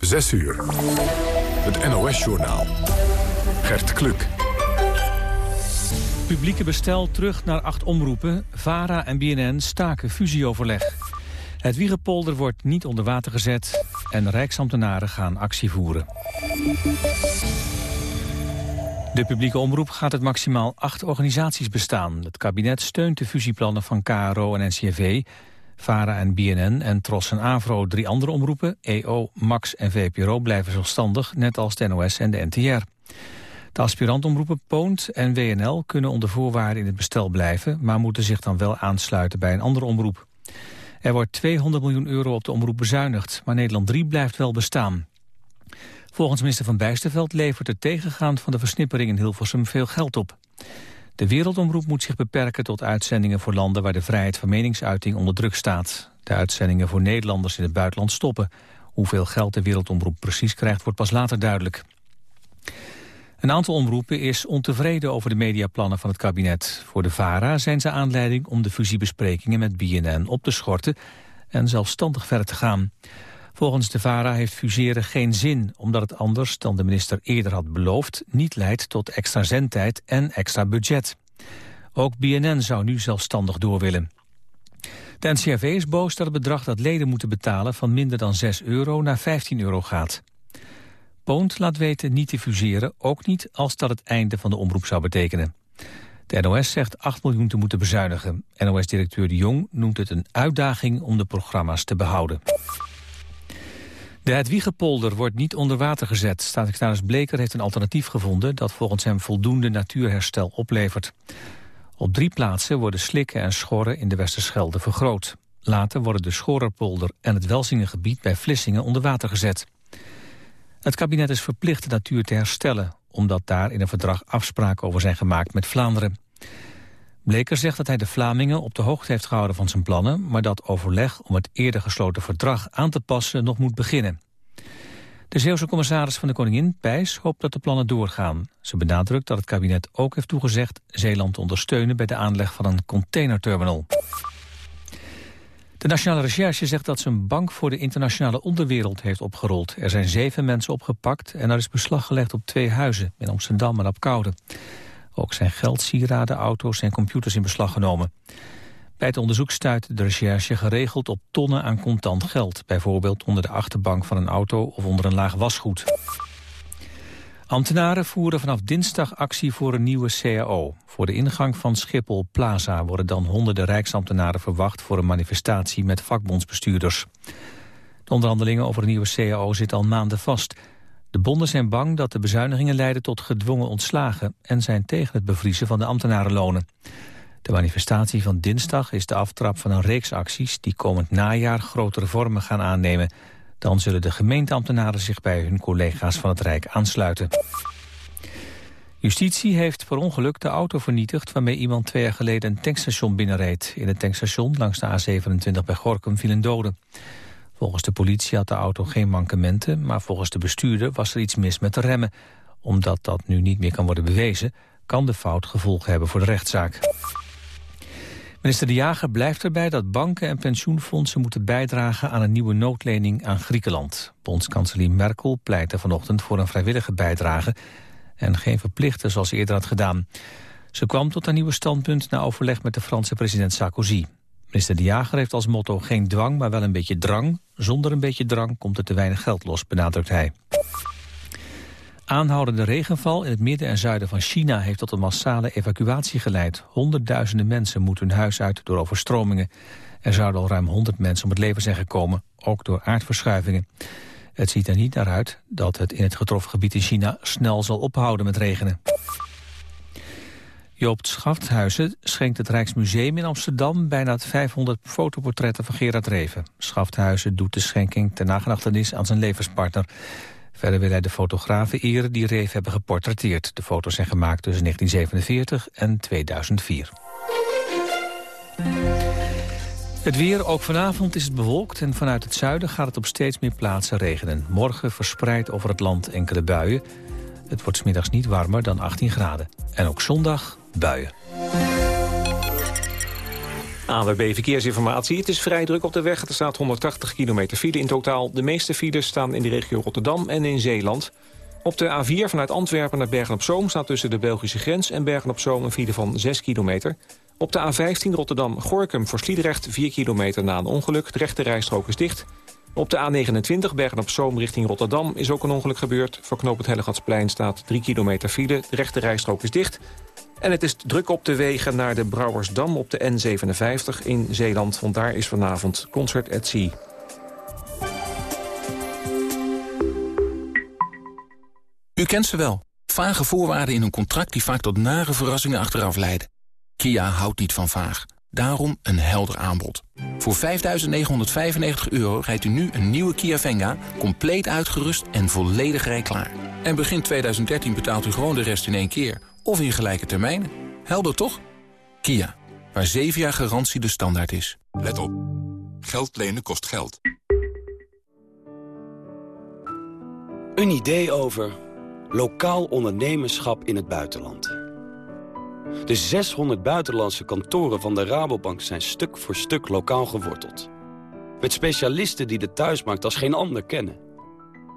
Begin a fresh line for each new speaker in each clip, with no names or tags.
6 uur. Het NOS-journaal. Gert Kluk.
Publieke bestel terug naar acht omroepen. VARA en BNN staken fusieoverleg. Het Wiegepolder wordt niet onder water gezet... en rijksambtenaren gaan actie voeren. De publieke omroep gaat het maximaal acht organisaties bestaan. Het kabinet steunt de fusieplannen van KRO en NCRV... VARA en BNN en Tros en AVRO, drie andere omroepen... EO, MAX en VPRO blijven zelfstandig, net als de NOS en de NTR. De aspirantomroepen Poont en WNL kunnen onder voorwaarden in het bestel blijven... maar moeten zich dan wel aansluiten bij een andere omroep. Er wordt 200 miljoen euro op de omroep bezuinigd, maar Nederland 3 blijft wel bestaan. Volgens minister Van Bijsterveld levert het tegengaan van de versnippering in Hilversum veel geld op. De wereldomroep moet zich beperken tot uitzendingen voor landen waar de vrijheid van meningsuiting onder druk staat. De uitzendingen voor Nederlanders in het buitenland stoppen. Hoeveel geld de wereldomroep precies krijgt wordt pas later duidelijk. Een aantal omroepen is ontevreden over de mediaplannen van het kabinet. Voor de VARA zijn ze aanleiding om de fusiebesprekingen met BNN op te schorten en zelfstandig verder te gaan. Volgens de VARA heeft fuseren geen zin, omdat het anders dan de minister eerder had beloofd niet leidt tot extra zendtijd en extra budget. Ook BNN zou nu zelfstandig door willen. De NCRV is boos dat het bedrag dat leden moeten betalen van minder dan 6 euro naar 15 euro gaat. Poont laat weten niet te fuseren, ook niet als dat het einde van de omroep zou betekenen. De NOS zegt 8 miljoen te moeten bezuinigen. NOS-directeur De Jong noemt het een uitdaging om de programma's te behouden. De Hedwiegepolder wordt niet onder water gezet. Staatssecretaris Bleker heeft een alternatief gevonden... dat volgens hem voldoende natuurherstel oplevert. Op drie plaatsen worden slikken en schorren in de Westerschelde vergroot. Later worden de Schorerpolder en het Welsingengebied bij Vlissingen onder water gezet. Het kabinet is verplicht de natuur te herstellen... omdat daar in een verdrag afspraken over zijn gemaakt met Vlaanderen. Bleker zegt dat hij de Vlamingen op de hoogte heeft gehouden van zijn plannen... maar dat overleg om het eerder gesloten verdrag aan te passen nog moet beginnen. De Zeeuwse commissaris van de Koningin, Pijs, hoopt dat de plannen doorgaan. Ze benadrukt dat het kabinet ook heeft toegezegd Zeeland te ondersteunen... bij de aanleg van een containerterminal. De Nationale Recherche zegt dat ze een bank voor de internationale onderwereld heeft opgerold. Er zijn zeven mensen opgepakt en er is beslag gelegd op twee huizen... in Amsterdam en op. Ook zijn geld, sieraden, auto's en computers in beslag genomen. Bij het onderzoek stuit de recherche geregeld op tonnen aan contant geld. Bijvoorbeeld onder de achterbank van een auto of onder een laag wasgoed. Ambtenaren voeren vanaf dinsdag actie voor een nieuwe CAO. Voor de ingang van Schiphol Plaza worden dan honderden rijksambtenaren verwacht... voor een manifestatie met vakbondsbestuurders. De onderhandelingen over een nieuwe CAO zitten al maanden vast. De bonden zijn bang dat de bezuinigingen leiden tot gedwongen ontslagen... en zijn tegen het bevriezen van de ambtenarenlonen. De manifestatie van dinsdag is de aftrap van een reeks acties... die komend najaar grotere vormen gaan aannemen. Dan zullen de gemeenteambtenaren zich bij hun collega's van het Rijk aansluiten. Justitie heeft per ongeluk de auto vernietigd... waarmee iemand twee jaar geleden een tankstation binnenreed. In het tankstation langs de A27 bij Gorkum vielen doden. Volgens de politie had de auto geen mankementen... maar volgens de bestuurder was er iets mis met de remmen. Omdat dat nu niet meer kan worden bewezen... kan de fout gevolgen hebben voor de rechtszaak. Minister De Jager blijft erbij dat banken en pensioenfondsen moeten bijdragen aan een nieuwe noodlening aan Griekenland. Bondskanselier Merkel pleitte vanochtend voor een vrijwillige bijdrage en geen verplichte zoals ze eerder had gedaan. Ze kwam tot een nieuwe standpunt na overleg met de Franse president Sarkozy. Minister De Jager heeft als motto geen dwang, maar wel een beetje drang. Zonder een beetje drang komt er te weinig geld los, benadrukt hij. Aanhoudende regenval in het midden en zuiden van China heeft tot een massale evacuatie geleid. Honderdduizenden mensen moeten hun huis uit door overstromingen. Er zouden al ruim 100 mensen om het leven zijn gekomen, ook door aardverschuivingen. Het ziet er niet naar uit dat het in het getroffen gebied in China snel zal ophouden met regenen. Joop Schafthuizen schenkt het Rijksmuseum in Amsterdam bijna 500 fotoportretten van Gerard Reven. Schafthuizen doet de schenking ter nagedachtenis aan zijn levenspartner. Verder wil hij de fotografen eren die Reven hebben geportretteerd. De foto's zijn gemaakt tussen 1947 en 2004. Het weer, ook vanavond is het bewolkt en vanuit het zuiden gaat het op steeds meer plaatsen regenen. Morgen verspreid over het land enkele buien. Het wordt smiddags niet warmer dan 18 graden. En ook zondag buien.
ANWB Verkeersinformatie. Het is vrij druk op de weg. Er staat 180 kilometer file in totaal. De meeste files staan in de regio Rotterdam en in Zeeland. Op de A4 vanuit Antwerpen naar Bergen-op-Zoom... staat tussen de Belgische grens en Bergen-op-Zoom een file van 6 kilometer. Op de A15 Rotterdam-Gorkum voor Sliedrecht 4 kilometer na een ongeluk. De rechte rijstrook is dicht. Op de A29 Bergen-op-Zoom richting Rotterdam is ook een ongeluk gebeurd. Voor knoop het Hellegatsplein staat 3 kilometer file. De rechte rijstrook is dicht. En het is druk op de wegen naar de Brouwersdam op de N57 in Zeeland. Want daar is vanavond Concert at Sea.
U kent ze wel. Vage voorwaarden in een contract die vaak tot nare verrassingen achteraf leiden. Kia houdt niet van vaag. Daarom een helder aanbod. Voor 5.995 euro rijdt u nu een nieuwe Kia Venga... compleet uitgerust en volledig rijklaar. En begin 2013 betaalt u gewoon de rest in één keer. Of in gelijke termijnen. Helder toch? Kia, waar 7 jaar garantie de standaard is.
Let op. Geld lenen kost geld.
Een idee over lokaal ondernemerschap in het buitenland. De 600 buitenlandse kantoren van de Rabobank zijn stuk voor stuk lokaal geworteld. Met specialisten die de thuismarkt als geen ander kennen.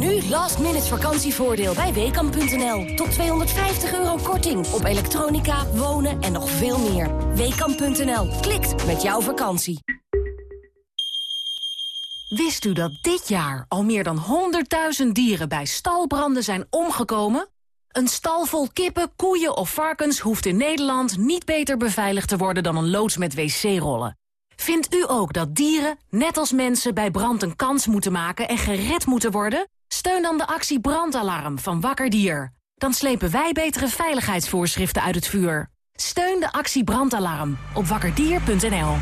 Nu last minute vakantievoordeel bij WKAM.nl. Tot 250 euro korting op elektronica, wonen en nog veel meer. WKAM.nl. Klikt met jouw vakantie. Wist u dat dit jaar al meer dan 100.000 dieren bij stalbranden zijn omgekomen? Een stal vol kippen, koeien of varkens hoeft in Nederland niet beter beveiligd te worden dan een loods met wc-rollen. Vindt u ook dat dieren, net als mensen, bij brand een kans moeten maken en gered moeten worden? Steun dan de actie Brandalarm van Wakker Dier. Dan slepen wij betere veiligheidsvoorschriften uit het vuur. Steun de actie Brandalarm op wakkerdier.nl.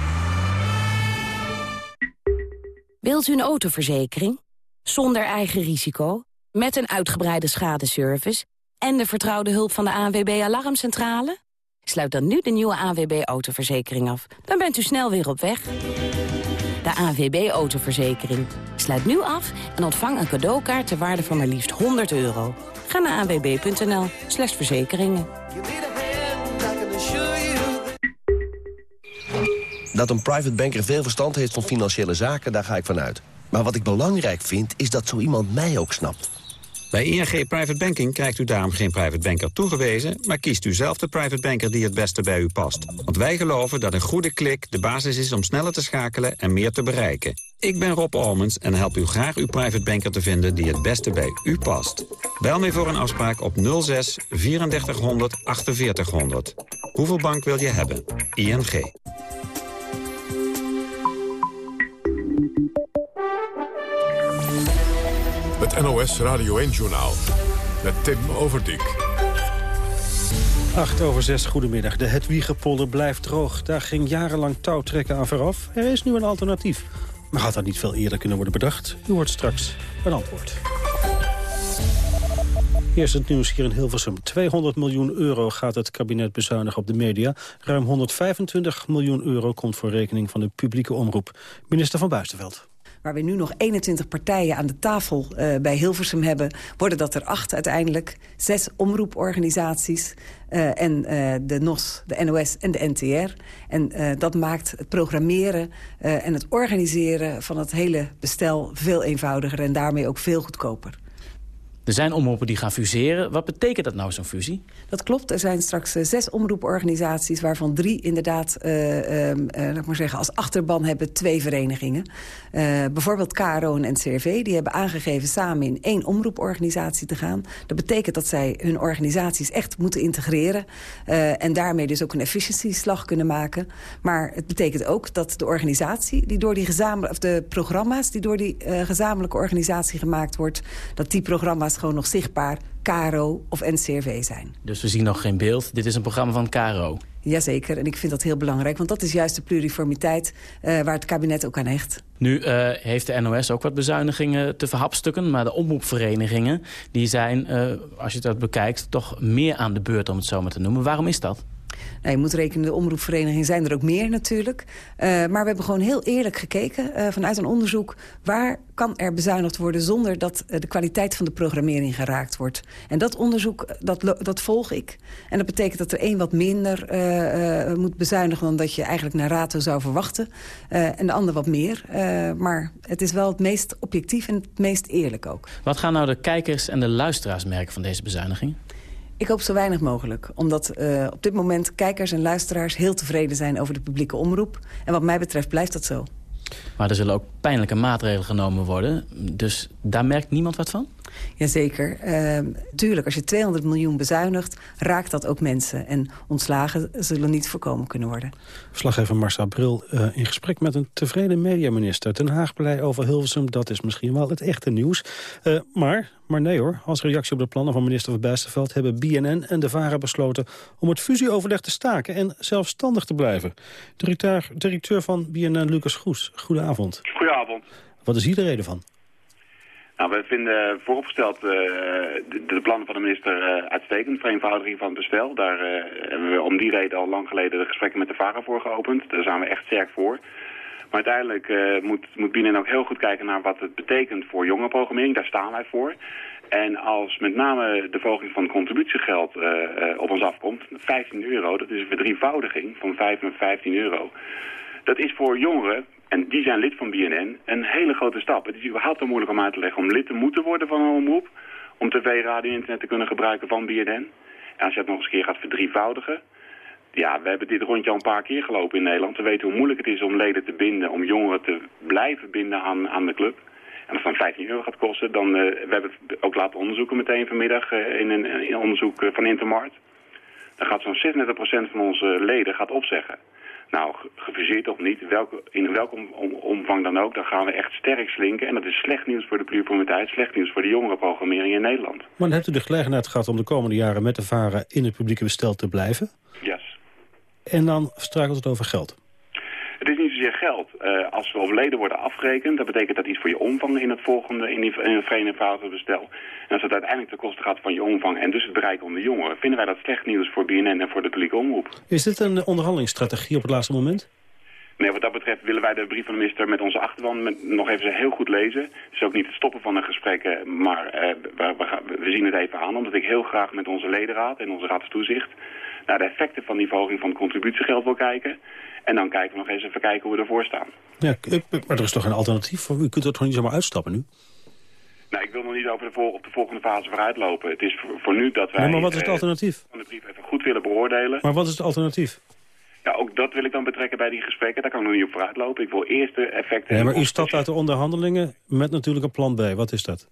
Wilt u een autoverzekering? Zonder eigen risico? Met een uitgebreide schadeservice? En de vertrouwde hulp van de ANWB Alarmcentrale? Sluit dan nu de nieuwe ANWB autoverzekering af. Dan bent u snel weer op weg. De ANWB autoverzekering. Sluit nu af en ontvang een cadeaukaart ter waarde van maar liefst 100 euro. Ga naar anwb.nl slash verzekeringen.
Dat een private banker veel verstand heeft van financiële zaken, daar ga ik vanuit. Maar wat ik belangrijk vind, is dat zo iemand mij ook snapt.
Bij ING Private Banking krijgt u daarom geen private banker toegewezen... maar kiest u zelf de private banker die het beste bij u past. Want wij geloven dat een goede klik de basis is om sneller te schakelen en meer te bereiken. Ik ben Rob Almens en help u graag uw private banker te vinden die het beste bij u past. Bel mij voor een afspraak op 06 3400 4800. Hoeveel bank wil je hebben? ING.
Het NOS Radio 1-journaal. Met Tim Overdijk.
8 over 6, goedemiddag. De Hedwiegepolder blijft droog. Daar ging jarenlang touwtrekken aan vooraf. Er is nu een alternatief. Maar had dat niet veel eerder kunnen worden bedacht? U hoort straks een antwoord. Eerst het nieuws hier in Hilversum. 200 miljoen euro gaat het kabinet bezuinigen op de media. Ruim 125 miljoen euro komt voor rekening van de publieke omroep. Minister van Buitenveld
waar we nu nog 21 partijen aan de tafel uh, bij Hilversum hebben... worden dat er acht uiteindelijk. Zes omroeporganisaties uh, en uh, de NOS, de NOS en de NTR. En dat maakt het programmeren en het organiseren van het hele bestel veel eenvoudiger... en daarmee ook veel goedkoper.
Er zijn omroepen die gaan fuseren. Wat betekent dat nou, zo'n fusie?
Dat klopt. Er zijn straks uh, zes omroeporganisaties... waarvan drie inderdaad, uh, laat maar zeggen, als achterban hebben twee verenigingen. bijvoorbeeld KRO en NCRV. Die hebben aangegeven samen in één omroeporganisatie te gaan. Dat betekent dat zij hun organisaties echt moeten integreren. en daarmee dus ook een efficiency-slag kunnen maken. Maar het betekent ook dat de organisatie... die door die gezamenlijke, of de programma's die door die gezamenlijke organisatie gemaakt wordt... dat die programma's gewoon nog zichtbaar KRO of NCRV zijn.
Dus we zien nog geen beeld. Dit is een programma van KRO?
Jazeker, en ik vind dat heel belangrijk. Want dat is juist de pluriformiteit uh, waar het kabinet ook aan hecht.
Nu uh, heeft de NOS ook wat bezuinigingen te verhapstukken. Maar de omroepverenigingen die zijn, uh, als je dat bekijkt... toch meer aan de beurt, om het zo maar te noemen. Waarom is dat?
Nou, je moet rekenen, de omroepverenigingen zijn er ook meer natuurlijk. Uh, maar we hebben gewoon heel eerlijk gekeken uh, vanuit een onderzoek... waar kan er bezuinigd worden zonder dat uh, de kwaliteit van de programmering geraakt wordt. En dat onderzoek, dat, dat volg ik. En dat betekent dat er één wat minder moet bezuinigen... dan dat je eigenlijk naar rato zou verwachten. en de ander wat meer. maar het is wel het meest objectief en het meest eerlijk ook.
Wat gaan nou de kijkers en de luisteraars merken van deze bezuiniging?
Ik hoop zo weinig mogelijk. Omdat uh, op dit moment kijkers en luisteraars heel tevreden zijn over de publieke omroep. En wat mij betreft blijft dat zo.
Maar er zullen ook pijnlijke maatregelen genomen worden. Dus daar merkt niemand wat van?
Jazeker. Uh, tuurlijk, als je 200 miljoen bezuinigt, raakt dat ook mensen. En ontslagen zullen niet voorkomen kunnen worden.
Verslaggever Marcel Bril uh, in gesprek met een tevreden mediaminister. Den Haag blij over Hilversum, dat is misschien wel het echte nieuws. Uh, maar, maar nee hoor, als reactie op de plannen van minister van Bijsterveld... hebben BNN en de VARA besloten om het fusieoverleg te staken... en zelfstandig te blijven. Directeur, directeur van BNN, Lucas Goes, goedenavond.
Goedenavond.
Wat is hier de reden van?
Nou, we vinden vooropgesteld uh, de, plannen van de minister uh, uitstekend. Vereenvoudiging van het bestel. Daar uh, hebben we om die reden al lang geleden de gesprekken met de VARA voor geopend. Daar zijn we echt sterk voor. Maar uiteindelijk moet, moet BNN ook heel goed kijken naar wat het betekent voor jongerenprogrammering. Daar staan wij voor. En als met name de verhoging van het contributiegeld op ons afkomt, 15 euro, dat is een verdrievoudiging van 5 naar 15 euro. Dat is voor jongeren en die zijn lid van BNN, een hele grote stap. Het is überhaupt te moeilijk om uit te leggen om lid te moeten worden van een omroep. Om tv, radio internet te kunnen gebruiken van BNN. En als je het nog eens een keer gaat verdrievoudigen. Ja, we hebben dit rondje al een paar keer gelopen in Nederland. We weten hoe moeilijk het is om leden te binden, om jongeren te blijven binden aan, aan de club. En als het dan 15 euro gaat kosten, dan, uh, we hebben het ook laten onderzoeken meteen vanmiddag uh, in, een, in onderzoek uh, van Intermart. Dan gaat zo'n 36% van onze leden gaat opzeggen. Nou, gefuseerd of niet, welke, in welke omvang dan ook, dan gaan we echt sterk slinken. En dat is slecht nieuws voor de pluriformiteit, slecht nieuws voor de jongerenprogrammering in Nederland. Maar
dan hebt u de gelegenheid gehad om de komende jaren met de varen in het publieke bestel te blijven.
Yes.
En dan struikelt het over geld.
Zozeer geld. Uh, als we op leden worden afgerekend, dat betekent dat iets voor je omvang in het volgende, in, die, in het bestel. En als het uiteindelijk ten koste gaat van je omvang en dus het bereiken onder jongeren, vinden wij dat slecht nieuws voor BNN en voor de publieke omroep.
Is dit een onderhandelingsstrategie op het laatste moment?
Nee, wat dat betreft willen wij de brief van de minister met onze achterban met, nog even heel goed lezen. Het is ook niet het stoppen van de gesprekken, maar uh, we, we, we, zien het even aan. Omdat ik heel graag met onze ledenraad en onze raad van toezicht naar de effecten van die verhoging van het contributiegeld wil kijken. En dan kijken we nog eens even kijken hoe we ervoor staan.
Ja, maar er is toch een alternatief voor? U kunt er toch niet zomaar uitstappen nu?
Nou, ik wil nog niet over de vol op de volgende fase vooruitlopen. Het is voor, voor nu dat wij...
Maar wat is het alternatief?
Uh, van de brief even goed willen beoordelen.
Maar wat is het alternatief?
Ja, ook dat wil ik dan betrekken bij die gesprekken. Daar kan ik nog niet op vooruitlopen. Ik wil eerst de effecten...
Nee, maar u stapt uit de onderhandelingen met natuurlijk een plan B. Wat is dat?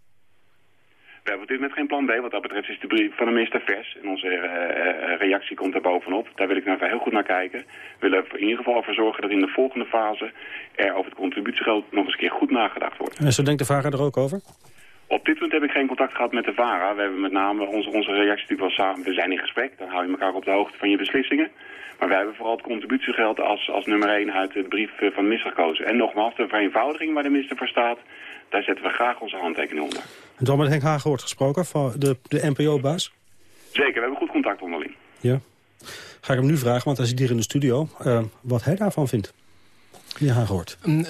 We hebben op dit moment geen plan B. Wat dat betreft is de brief van de minister vers. En onze uh, reactie komt daar bovenop. Daar wil ik nou even heel goed naar kijken. We willen er in ieder geval voor zorgen dat in de volgende fase... er over het contributiegeld nog eens een keer goed nagedacht wordt.
En zo denkt de VARA er ook over?
Op dit punt heb ik geen contact gehad met de VARA. We hebben met name onze, onze reactie natuurlijk wel samen. We zijn in gesprek. Dan hou je elkaar op de hoogte van je beslissingen. Maar wij hebben vooral het contributiegeld als, als nummer 1 uit de brief van de minister gekozen. En nogmaals, de vereenvoudiging waar de minister voor staat... daar zetten we graag onze handtekening onder.
En dan met Henk Hagen wordt gesproken, van de, de NPO-baas?
Zeker, we hebben goed contact onderling.
Ja. Ga ik hem nu vragen, want hij zit hier in de studio, uh, wat hij daarvan vindt. Ja, gehoord.
Uh,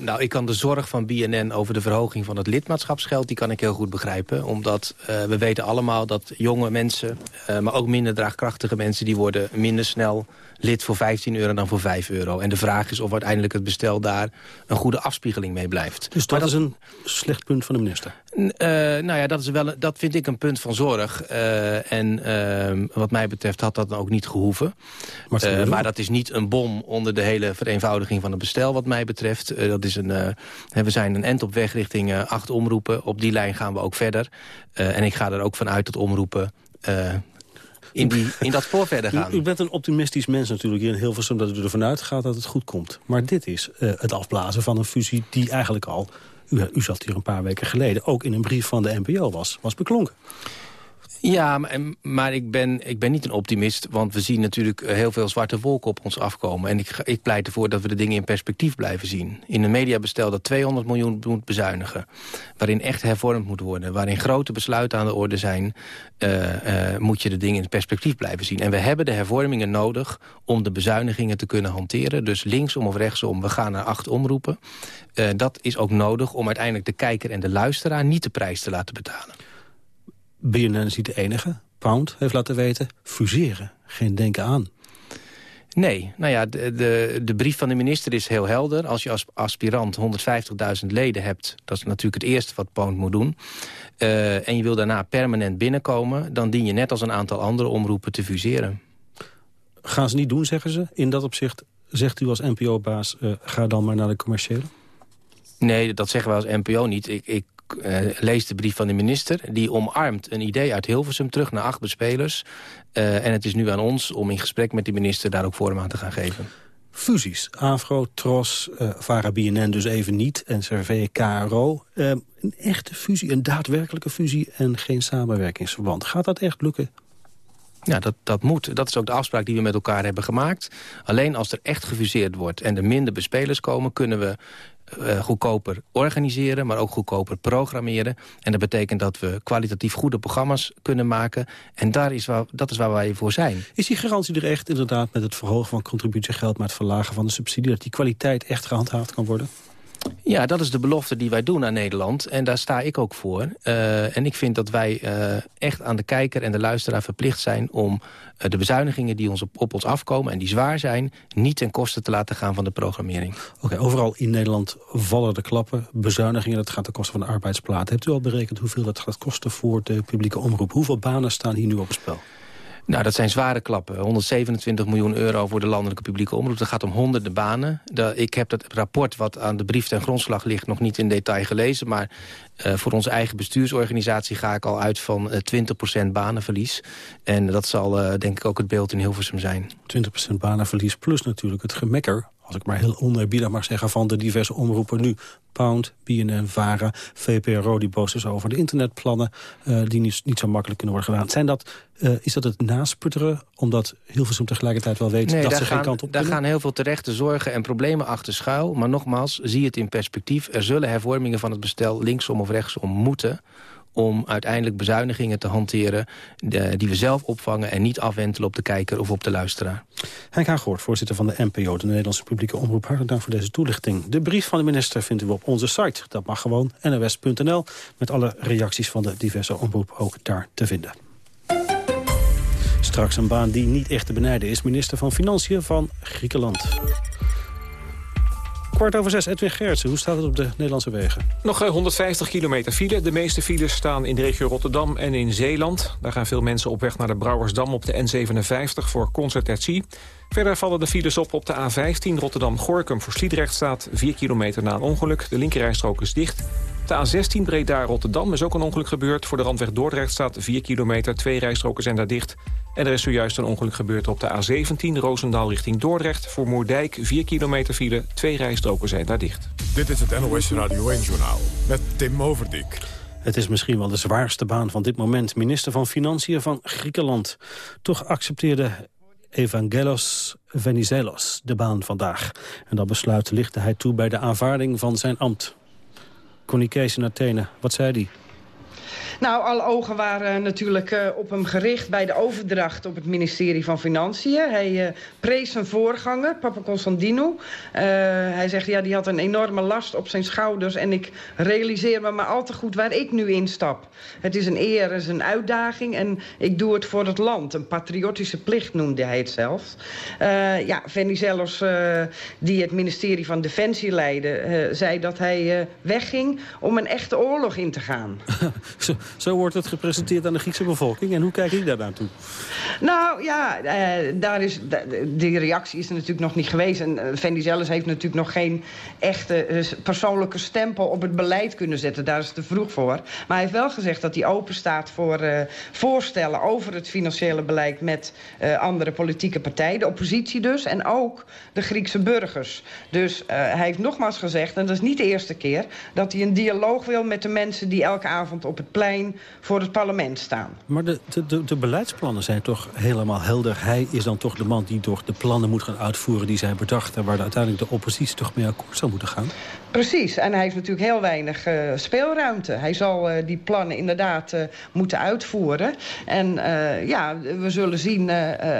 nou, ik kan de zorg van BNN over de verhoging van het lidmaatschapsgeld... die kan ik heel goed begrijpen. Omdat uh, we weten allemaal dat jonge mensen... Uh, maar ook minder draagkrachtige mensen... die worden minder snel lid voor 15 euro dan voor 5 euro. En de vraag is of uiteindelijk het bestel daar een goede afspiegeling mee blijft.
Dus dat, dat is een slecht punt van de minister?
Uh, nou ja, dat, is wel, dat vind ik een punt van zorg. Uh, en uh, wat mij betreft had dat ook niet gehoeven. Maar, maar, dat is niet een bom onder de hele vereenvoudiging van het bestel wat mij betreft. dat is een, we zijn een end op weg richting acht omroepen. Op die lijn gaan we ook verder. en ik ga er ook vanuit dat omroepen in, die, in dat spoor verder gaan.
U, u, bent een optimistisch mens natuurlijk hier in Hilversum... dat u ervan uitgaat dat het goed komt. Maar dit is uh, het afblazen van een fusie die eigenlijk al... U, u zat hier een paar weken geleden ook in een brief van de NPO was, was beklonken.
Ja, maar, ik, ben, ik ben niet een optimist, want we zien natuurlijk eh, heel veel zwarte wolken op ons afkomen. En ik, ik pleit ervoor dat we de dingen in perspectief blijven zien. In een mediabestel dat 200 miljoen moet bezuinigen, waarin echt hervormd moet worden, waarin grote besluiten aan de orde zijn, uh, uh, moet je de dingen in perspectief blijven zien. En we hebben de hervormingen nodig om de bezuinigingen te kunnen hanteren. Dus linksom of rechtsom, we gaan naar acht omroepen. Dat is ook nodig om uiteindelijk de kijker en de luisteraar niet de prijs te laten betalen.
BNN is niet de enige. Pound heeft laten weten, fuseren. Geen denken aan.
Nee, nou ja, de, de, de, brief van de minister is heel helder. Als je als aspirant 150.000 leden hebt... dat is natuurlijk het eerste wat Pound moet doen... Uh, en je wil daarna permanent binnenkomen... dan dien je net als een aantal andere omroepen te fuseren.
Gaan ze niet doen, zeggen ze. In dat opzicht zegt u als NPO-baas... Uh, ga dan maar naar de commerciële?
Nee, dat zeggen we als NPO niet. Ik, ik uh, lees de brief van de minister. Die omarmt een idee uit Hilversum terug naar acht bespelers. Uh, en het is nu aan ons om in gesprek met de minister daar ook vorm aan te gaan geven.
Fusies. Afro, Tros, uh, Vara BNN dus even niet. En CRV, KRO. Uh, een echte fusie, een daadwerkelijke fusie en geen samenwerkingsverband. Gaat dat echt lukken?
Ja, dat, dat moet. Dat is ook de afspraak die we met elkaar hebben gemaakt. Alleen als er echt gefuseerd wordt en er minder bespelers komen... kunnen we uh, goedkoper organiseren, maar ook goedkoper programmeren. En dat betekent dat we kwalitatief goede programma's kunnen maken. En daar is dat is waar wij voor zijn.
Is die garantie er echt inderdaad met het verhogen van contributiegeld... maar het verlagen van de subsidie, dat die kwaliteit echt gehandhaafd kan worden?
Ja, dat is de belofte die wij doen aan Nederland. En daar sta ik ook voor. Uh, en ik vind dat wij uh, echt aan de kijker en de luisteraar verplicht zijn... om uh, de bezuinigingen die ons op, ons afkomen en die zwaar zijn... niet ten koste te laten gaan van de programmering.
Oké, overal in Nederland vallen de klappen. Bezuinigingen, dat gaat ten koste van de arbeidsplaat. Hebt u al berekend hoeveel dat gaat kosten voor de publieke omroep? Hoeveel banen staan hier nu op het spel?
Nou, dat zijn zware klappen. 127 miljoen euro voor de landelijke publieke omroep. Dat gaat om honderden banen. Ik heb dat rapport wat aan de brief ten grondslag ligt... nog niet in detail gelezen. Maar uh, voor onze eigen bestuursorganisatie ga ik al uit van uh, 20% banenverlies. En dat zal uh, denk ik ook het beeld in Hilversum zijn.
20% banenverlies plus natuurlijk het gemekker als ik maar heel onerbiedig mag zeggen, van de diverse omroepen nu. Pound, BNN, VARA, VPRO, die boos is over de internetplannen... Uh, die niet, niet, zo makkelijk kunnen worden gedaan. Zijn dat, uh, is dat het nasputteren, omdat Hilversum tegelijkertijd wel weet...
Nee,
dat
ze
gaan, geen kant op
Daar gaan heel veel terechte zorgen en problemen achter schuil. Maar nogmaals, zie het in perspectief. Er zullen hervormingen van het bestel linksom of rechtsom moeten om uiteindelijk bezuinigingen te hanteren... Die we zelf opvangen en niet afwentelen op de kijker of op de luisteraar.
Henk Haaghoort, voorzitter van de NPO, de Nederlandse Publieke Omroep. Hartelijk dank voor deze toelichting. De brief van de minister vindt u op onze site. Dat mag gewoon, nws.nl, met alle reacties van de diverse omroep ook daar te vinden. Straks een baan die niet echt te benijden is. Minister van Financiën van Griekenland. Kwart over zes, Edwin Gertsen. Hoe staat het op de Nederlandse wegen?
Nog 150 kilometer file. De meeste files staan in de regio Rotterdam en in Zeeland. Daar gaan veel mensen op weg naar de Brouwersdam op de N57 voor concertatie. Verder vallen de files op op de A15 Rotterdam-Gorkum voor Sliedrecht staat 4 kilometer na een ongeluk. De linkerrijstrook is dicht. De A16 Breda-Rotterdam is ook een ongeluk gebeurd. Voor de randweg Dordrecht staat 4 kilometer. Twee rijstroken zijn daar dicht. En er is zojuist een ongeluk gebeurd op de A17 Roosendaal richting Dordrecht. Voor Moerdijk 4 kilometer file. Twee rijstroken zijn daar dicht.
Dit is het NOS Radio 1-journaal met Tim Overdijk.
Het is misschien wel de zwaarste baan van dit moment. Minister van Financiën van Griekenland. Toch accepteerde Evangelos Venizelos de baan vandaag. En dat besluit lichtte hij toe bij de aanvaarding van zijn ambt. Connie Kees in Athene, wat zei hij?
Nou, alle ogen waren natuurlijk uh, op hem gericht bij de overdracht op het ministerie van Financiën. Hij uh, prees zijn voorganger, Papa Constantino. Uh, hij zegt, ja, die had een enorme last op zijn schouders... en ik realiseer me maar al te goed waar ik nu instap. Het is een eer, het is een uitdaging en ik doe het voor het land. Een patriotische plicht noemde hij het zelf. ja, Venizelos, die het ministerie van Defensie leidde... zei dat hij wegging om een echte oorlog in te gaan.
wordt het gepresenteerd aan de Griekse bevolking. En hoe kijkt u daar naartoe?
Nou ja, eh, daar is, die reactie is er natuurlijk nog niet geweest. En uh, Venizelos heeft natuurlijk nog geen echte uh, persoonlijke stempel op het beleid kunnen zetten. Daar is het te vroeg voor. Maar hij heeft wel gezegd dat hij open staat voor voorstellen over het financiële beleid met andere politieke partijen. De oppositie dus. En ook de Griekse burgers. Dus hij heeft nogmaals gezegd, en dat is niet de eerste keer, dat hij een dialoog wil met de mensen die elke avond op het plein voor het parlement staan.
Maar de, de, de, beleidsplannen zijn toch helemaal helder. Hij is dan toch de man die toch de plannen moet gaan uitvoeren die zijn bedacht... en waar de, uiteindelijk de oppositie toch mee akkoord zou moeten gaan?
Precies, en hij heeft natuurlijk heel weinig uh, speelruimte. Hij zal uh, die plannen inderdaad uh, moeten uitvoeren. En ja, we zullen zien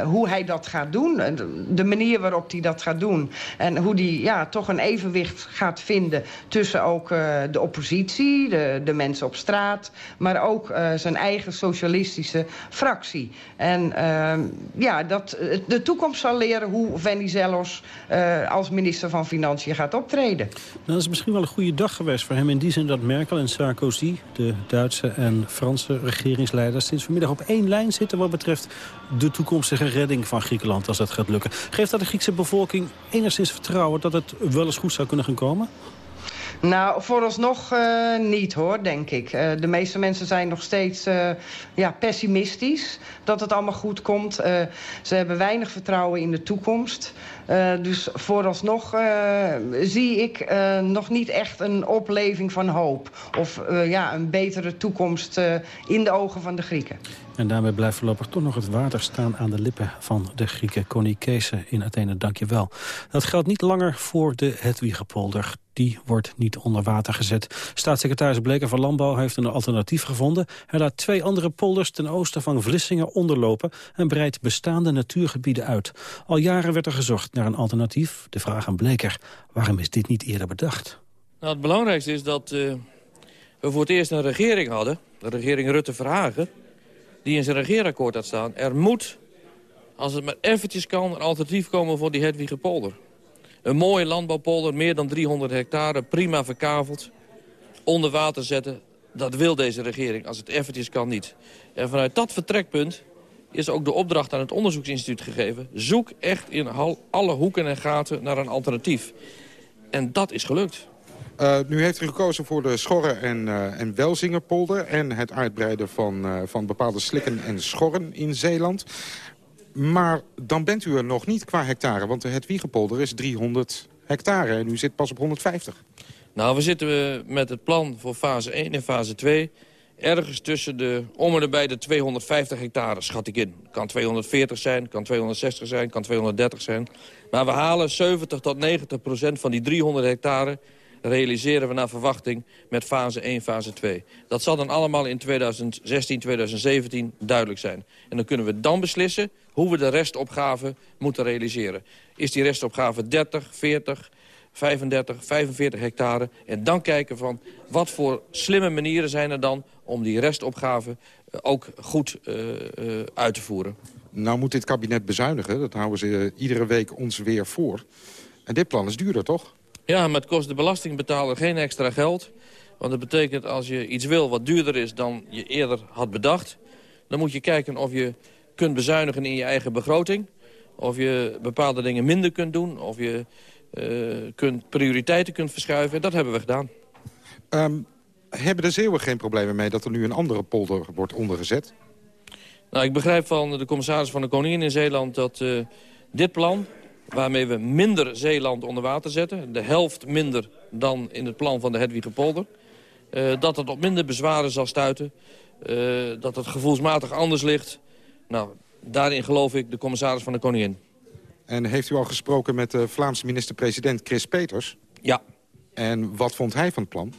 hoe hij dat gaat doen. De manier waarop hij dat gaat doen. En hoe hij ja, toch een evenwicht gaat vinden tussen ook de oppositie... De, de mensen op straat, maar ook zijn eigen socialistische fractie. En ehm, ja, dat, de toekomst zal leren hoe Venizelos als minister van Financiën gaat optreden.
Nou, is misschien wel een goede dag geweest voor hem... in die zin dat Merkel en Sarkozy, de Duitse en Franse regeringsleiders... sinds vanmiddag op één lijn zitten wat betreft de toekomstige redding van Griekenland... als dat gaat lukken. Geeft dat de Griekse bevolking enigszins vertrouwen dat het wel eens goed zou kunnen gaan komen?
Nou, vooralsnog uh, niet hoor, denk ik. Uh, de meeste mensen zijn nog steeds uh, ja, pessimistisch dat het allemaal goed komt. ze hebben weinig vertrouwen in de toekomst. Dus vooralsnog zie ik nog niet echt een opleving van hoop. Of ja, een betere toekomst in de ogen van de Grieken.
En daarmee blijft voorlopig toch nog het water staan aan de lippen van de Grieken. Connie in Athene, dank je wel. Dat geldt niet langer voor de Hedwigepolder. Die wordt niet onder water gezet. Staatssecretaris Bleker van Landbouw heeft een alternatief gevonden. Hij laat twee andere polders ten oosten van Vlissingen onderlopen... en breidt bestaande natuurgebieden uit. Al jaren werd er gezocht naar een alternatief. De vraag aan Bleker, waarom is dit niet eerder bedacht?
Nou, het belangrijkste is dat uh, we voor het eerst een regering hadden. De regering Rutte-Verhagen die in zijn regeerakkoord had staan. Er moet, als het maar eventjes kan, een alternatief komen voor die Hedwigepolder. Een mooie landbouwpolder, meer dan 300 hectare, prima verkaveld. Onder water zetten, dat wil deze regering, als het eventjes kan niet. En vanuit dat vertrekpunt is ook de opdracht aan het onderzoeksinstituut gegeven. Zoek echt in alle hoeken en gaten naar een alternatief. En dat is gelukt.
Uh, nu heeft u gekozen voor de Schorren en, uh, en Welzingerpolder... en het uitbreiden van, uh, van bepaalde slikken en schorren in Zeeland. Maar dan bent u er nog niet qua hectare, want het Wiegepolder is 300 hectare... en u zit pas op 150.
Nou, we zitten met het plan voor fase 1 en fase 2... ergens tussen de, om en bij de 250 hectare, schat ik in. Kan 240 zijn, kan 260 zijn, kan 230 zijn. Maar we halen 70 tot 90 procent van die 300 hectare realiseren we naar verwachting met fase 1, fase 2. Dat zal dan allemaal in 2016, 2017 duidelijk zijn. En dan kunnen we dan beslissen hoe we de restopgave moeten realiseren. Is die restopgave 30, 40, 35, 45 hectare. En dan kijken van wat voor slimme manieren zijn er dan... om die restopgave eh, ook goed uh, uh, uit te voeren.
Nou moet dit kabinet bezuinigen. Dat houden ze iedere week ons weer voor. En dit plan is duurder, toch?
Ja, maar het kost de belastingbetaler geen extra geld. Want dat betekent als je iets wil wat duurder is dan je eerder had bedacht... dan moet je kijken of je kunt bezuinigen in je eigen begroting. Of je bepaalde dingen minder kunt doen. Of je uh, kunt, prioriteiten kunt verschuiven. Dat hebben we gedaan.
Um, hebben de Zeeuwen geen problemen mee dat er nu een andere polder wordt ondergezet?
Nou, ik begrijp van de commissaris van de Koningin in Zeeland dat uh, dit plan waarmee we minder Zeeland onder water zetten. De helft minder dan in het plan van de Hedwigepolder. Uh, dat het op minder bezwaren zal stuiten. Uh, dat het gevoelsmatig anders ligt. Nou, daarin geloof ik de commissaris van de Koningin.
En heeft u al gesproken met de Vlaamse minister-president Chris Peters?
Ja.
En wat vond hij van het plan?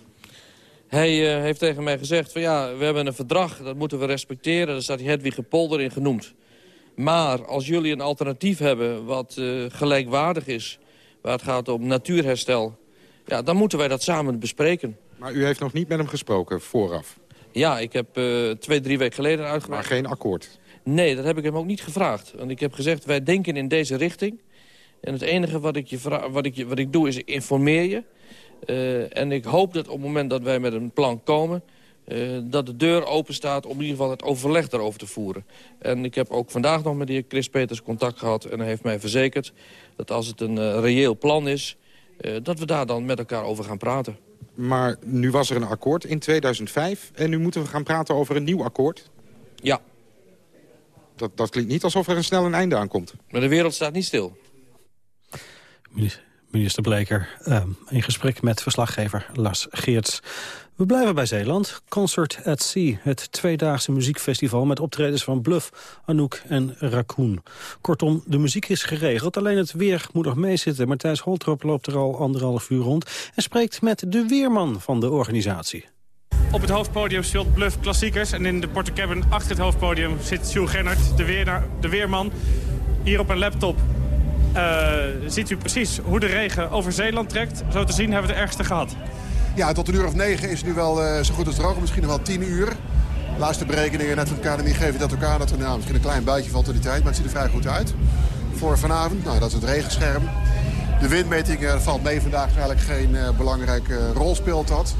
Hij uh, heeft tegen mij gezegd van ja, we hebben een verdrag, dat moeten we respecteren. Daar staat Hedwigepolder in genoemd. Maar als jullie een alternatief hebben wat uh, gelijkwaardig is... waar het gaat om natuurherstel... Ja, dan moeten wij dat samen bespreken.
Maar u heeft nog niet met hem gesproken vooraf?
Ja, ik heb uh, twee, drie weken geleden uitgemaakt.
Maar geen akkoord?
Nee, dat heb ik hem ook niet gevraagd. Want ik heb gezegd, wij denken in deze richting. En het enige wat ik, je wat ik, je, wat ik doe is informeer je. Uh, en ik hoop dat op het moment dat wij met een plan komen... Uh, dat de deur open staat om in ieder geval het overleg daarover te voeren. En ik heb ook vandaag nog met de heer Chris Peters contact gehad... en hij heeft mij verzekerd dat als het een uh, reëel plan is... Uh, dat we daar dan met elkaar over gaan praten.
Maar nu was er een akkoord in 2005 en nu moeten we gaan praten over een nieuw akkoord?
Ja.
Dat, dat klinkt niet alsof er een snel een einde aankomt.
Maar de wereld staat niet stil.
Minister Bleker, uh, in gesprek met verslaggever Lars Geerts. We blijven bij Zeeland. Concert at Sea, het tweedaagse muziekfestival... met optredens van Bluff, Anouk en Raccoon. Kortom, de muziek is geregeld, alleen het weer moet nog meezitten. Matthijs Holtrop loopt er al anderhalf uur rond... en spreekt met de weerman van de organisatie.
Op het hoofdpodium speelt Bluff klassiekers... en in de portecabin achter het hoofdpodium zit Jules Gennert, de, weer, de weerman... hier op een laptop ziet u precies hoe de regen over Zeeland trekt. Zo te zien hebben we het ergste gehad.
Ja, tot een uur of negen is het nu wel uh, zo goed als droog. Misschien wel tien uur. Laatste berekeningen net van de KNMI geven dat elkaar dat er nou, misschien een klein buitje valt in die tijd. Maar het ziet er vrij goed uit voor vanavond. Nou, dat is het regenscherm. De windmeting valt mee vandaag eigenlijk geen uh, belangrijke rol speelt dat.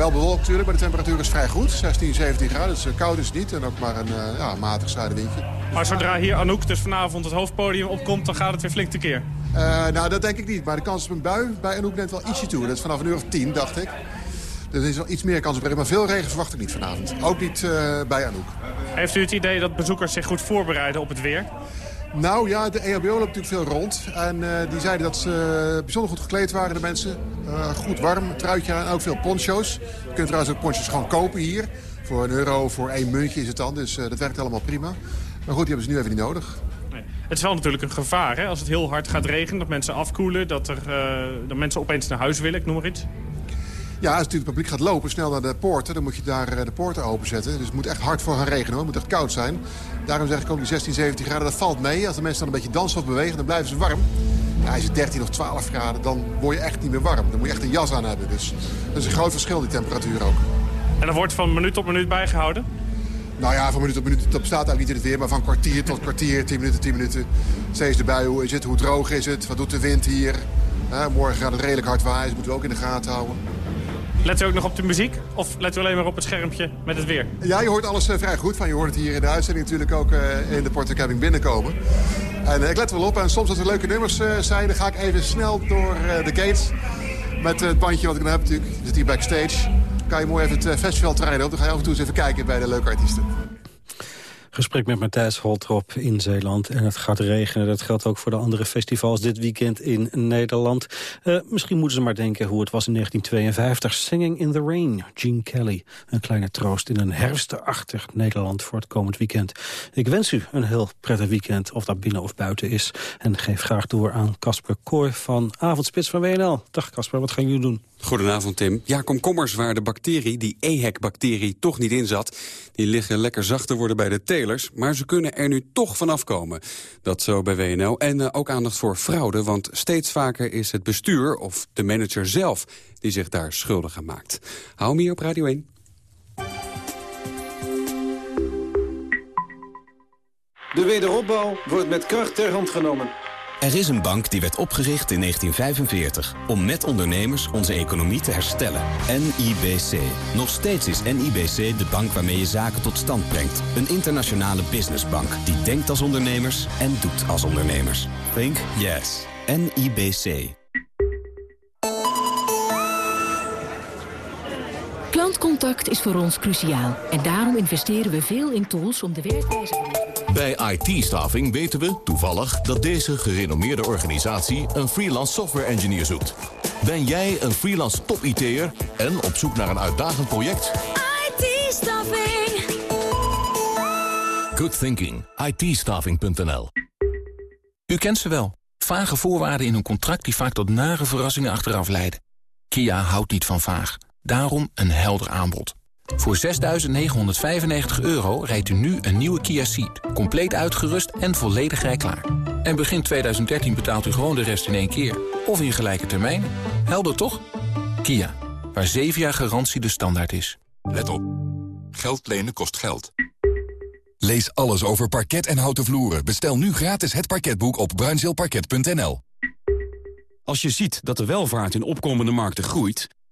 Wel bewolkt natuurlijk, maar de temperatuur is vrij goed. 16, 17 graden, dus koud is het niet. En ook maar een ja, matig zuidenwindje.
Maar zodra hier Anouk dus vanavond het hoofdpodium opkomt... dan gaat het weer flink tekeer.
Uh, nou, dat denk ik niet. Maar de kans op een bui bij Anouk neemt wel ietsje toe. Dat is vanaf een uur of tien, dacht ik. Dus er is wel iets meer kans op regen. Maar veel regen verwacht ik niet vanavond. Ook niet uh, bij Anouk.
Heeft u het idee dat bezoekers zich goed voorbereiden op het weer?
Nou ja, de EHBO loopt natuurlijk veel rond. En uh, die zeiden dat ze bijzonder goed gekleed waren, de mensen. Uh, goed warm, truitje en ook veel poncho's. Je kunt trouwens ook poncho's gewoon kopen hier. Voor een euro, voor één muntje is het dan. Dus dat werkt allemaal prima. Maar goed, die hebben ze nu even niet nodig.
Het is wel natuurlijk een gevaar, hè? Als het heel hard gaat regenen, dat mensen afkoelen... dat, er, dat mensen opeens naar huis willen, ik noem maar iets.
Ja, als het publiek gaat lopen, snel naar de poorten... dan moet je daar uh, de poorten openzetten. Dus het moet echt hard voor gaan regenen, hoor. Het moet echt koud zijn. Daarom zeg ik ook die 16, 17 graden, dat valt mee. Als de mensen dan een beetje dansen of bewegen, dan blijven ze warm. Ja, is het 13 of 12 graden, dan word je echt niet meer warm. Dan moet je echt een jas aan hebben. Dus dat is een groot verschil, die temperatuur ook.
En dat wordt van minuut tot minuut bijgehouden?
Nou ja, van minuut tot minuut, dat bestaat eigenlijk niet in het weer. Maar van kwartier tot kwartier, 10 minuten, 10 minuten. Steeds de bui, hoe is het, hoe droog is het, wat doet de wind hier. Morgen gaat het redelijk hard waaien, dat moeten we ook in de gaten houden.
Let u ook nog op de muziek? Of let u alleen maar op het schermpje met het weer?
Ja, je hoort alles uh, vrij goed van. Je hoort het hier in de uitzending natuurlijk ook uh, in de portecabin binnenkomen. En ik let wel op. En soms als er leuke nummers zijn, dan ga ik even snel door de gates. Met het bandje wat ik dan heb natuurlijk. Zit hier backstage kan je mooi even het festivalterrein op. Dan ga je af en toe eens even kijken bij de leuke artiesten.
Gesprek met Matthijs Holtrop in Zeeland. En het gaat regenen. Dat geldt ook voor de andere festivals dit weekend in Nederland. Uh, misschien moeten ze maar denken hoe het was in 1952. Singing in the Rain, Gene Kelly. Een kleine troost in een herfstachtig Nederland voor het komend weekend. Ik wens u een heel prettig weekend, of dat binnen of buiten is. En geef graag door aan Casper Kooi van Avondspits van WNL. Dag Casper, wat gaan jullie doen?
Goedenavond, Tim. Ja, komkommers waar de bacterie, die EHEC-bacterie, toch niet in zat... die liggen lekker zachter worden bij de telers, maar ze kunnen er nu toch vanaf komen. Dat zo bij WNL. En uh, ook aandacht voor fraude, want steeds vaker is het bestuur... of de manager zelf die zich daar schuldig aan maakt. Hou me hier op Radio 1.
De wederopbouw wordt met kracht ter hand genomen.
Er is een bank die werd opgericht in 1945 om met ondernemers onze economie te herstellen. NIBC. Nog steeds is NIBC de bank waarmee je zaken tot stand brengt. Een internationale businessbank die denkt als ondernemers en doet als ondernemers. Think yes. NIBC.
Klantcontact is voor ons cruciaal. En daarom investeren we veel in tools om de werkwijze van
bij IT-staffing weten we toevallig dat deze gerenommeerde organisatie een freelance software engineer zoekt. Ben jij een freelance top-IT'er en op zoek naar een uitdagend project?
IT-staffing.
Good thinking. it
U kent ze wel. Vage voorwaarden in een contract die vaak tot nare verrassingen achteraf leiden. Kia houdt niet van vaag. Daarom een helder aanbod. Voor 6.995 euro rijdt u nu een nieuwe Kia Ceed. Compleet uitgerust en volledig rijklaar. En begin 2013 betaalt u gewoon de rest in één keer. Of in gelijke termijn. Helder toch? Kia, waar 7 jaar garantie de standaard is.
Let op. Geld lenen kost geld. Lees alles over parket en houten vloeren. Bestel nu gratis het parketboek op bruinzeelparket.nl.
Als je ziet dat de welvaart in opkomende markten groeit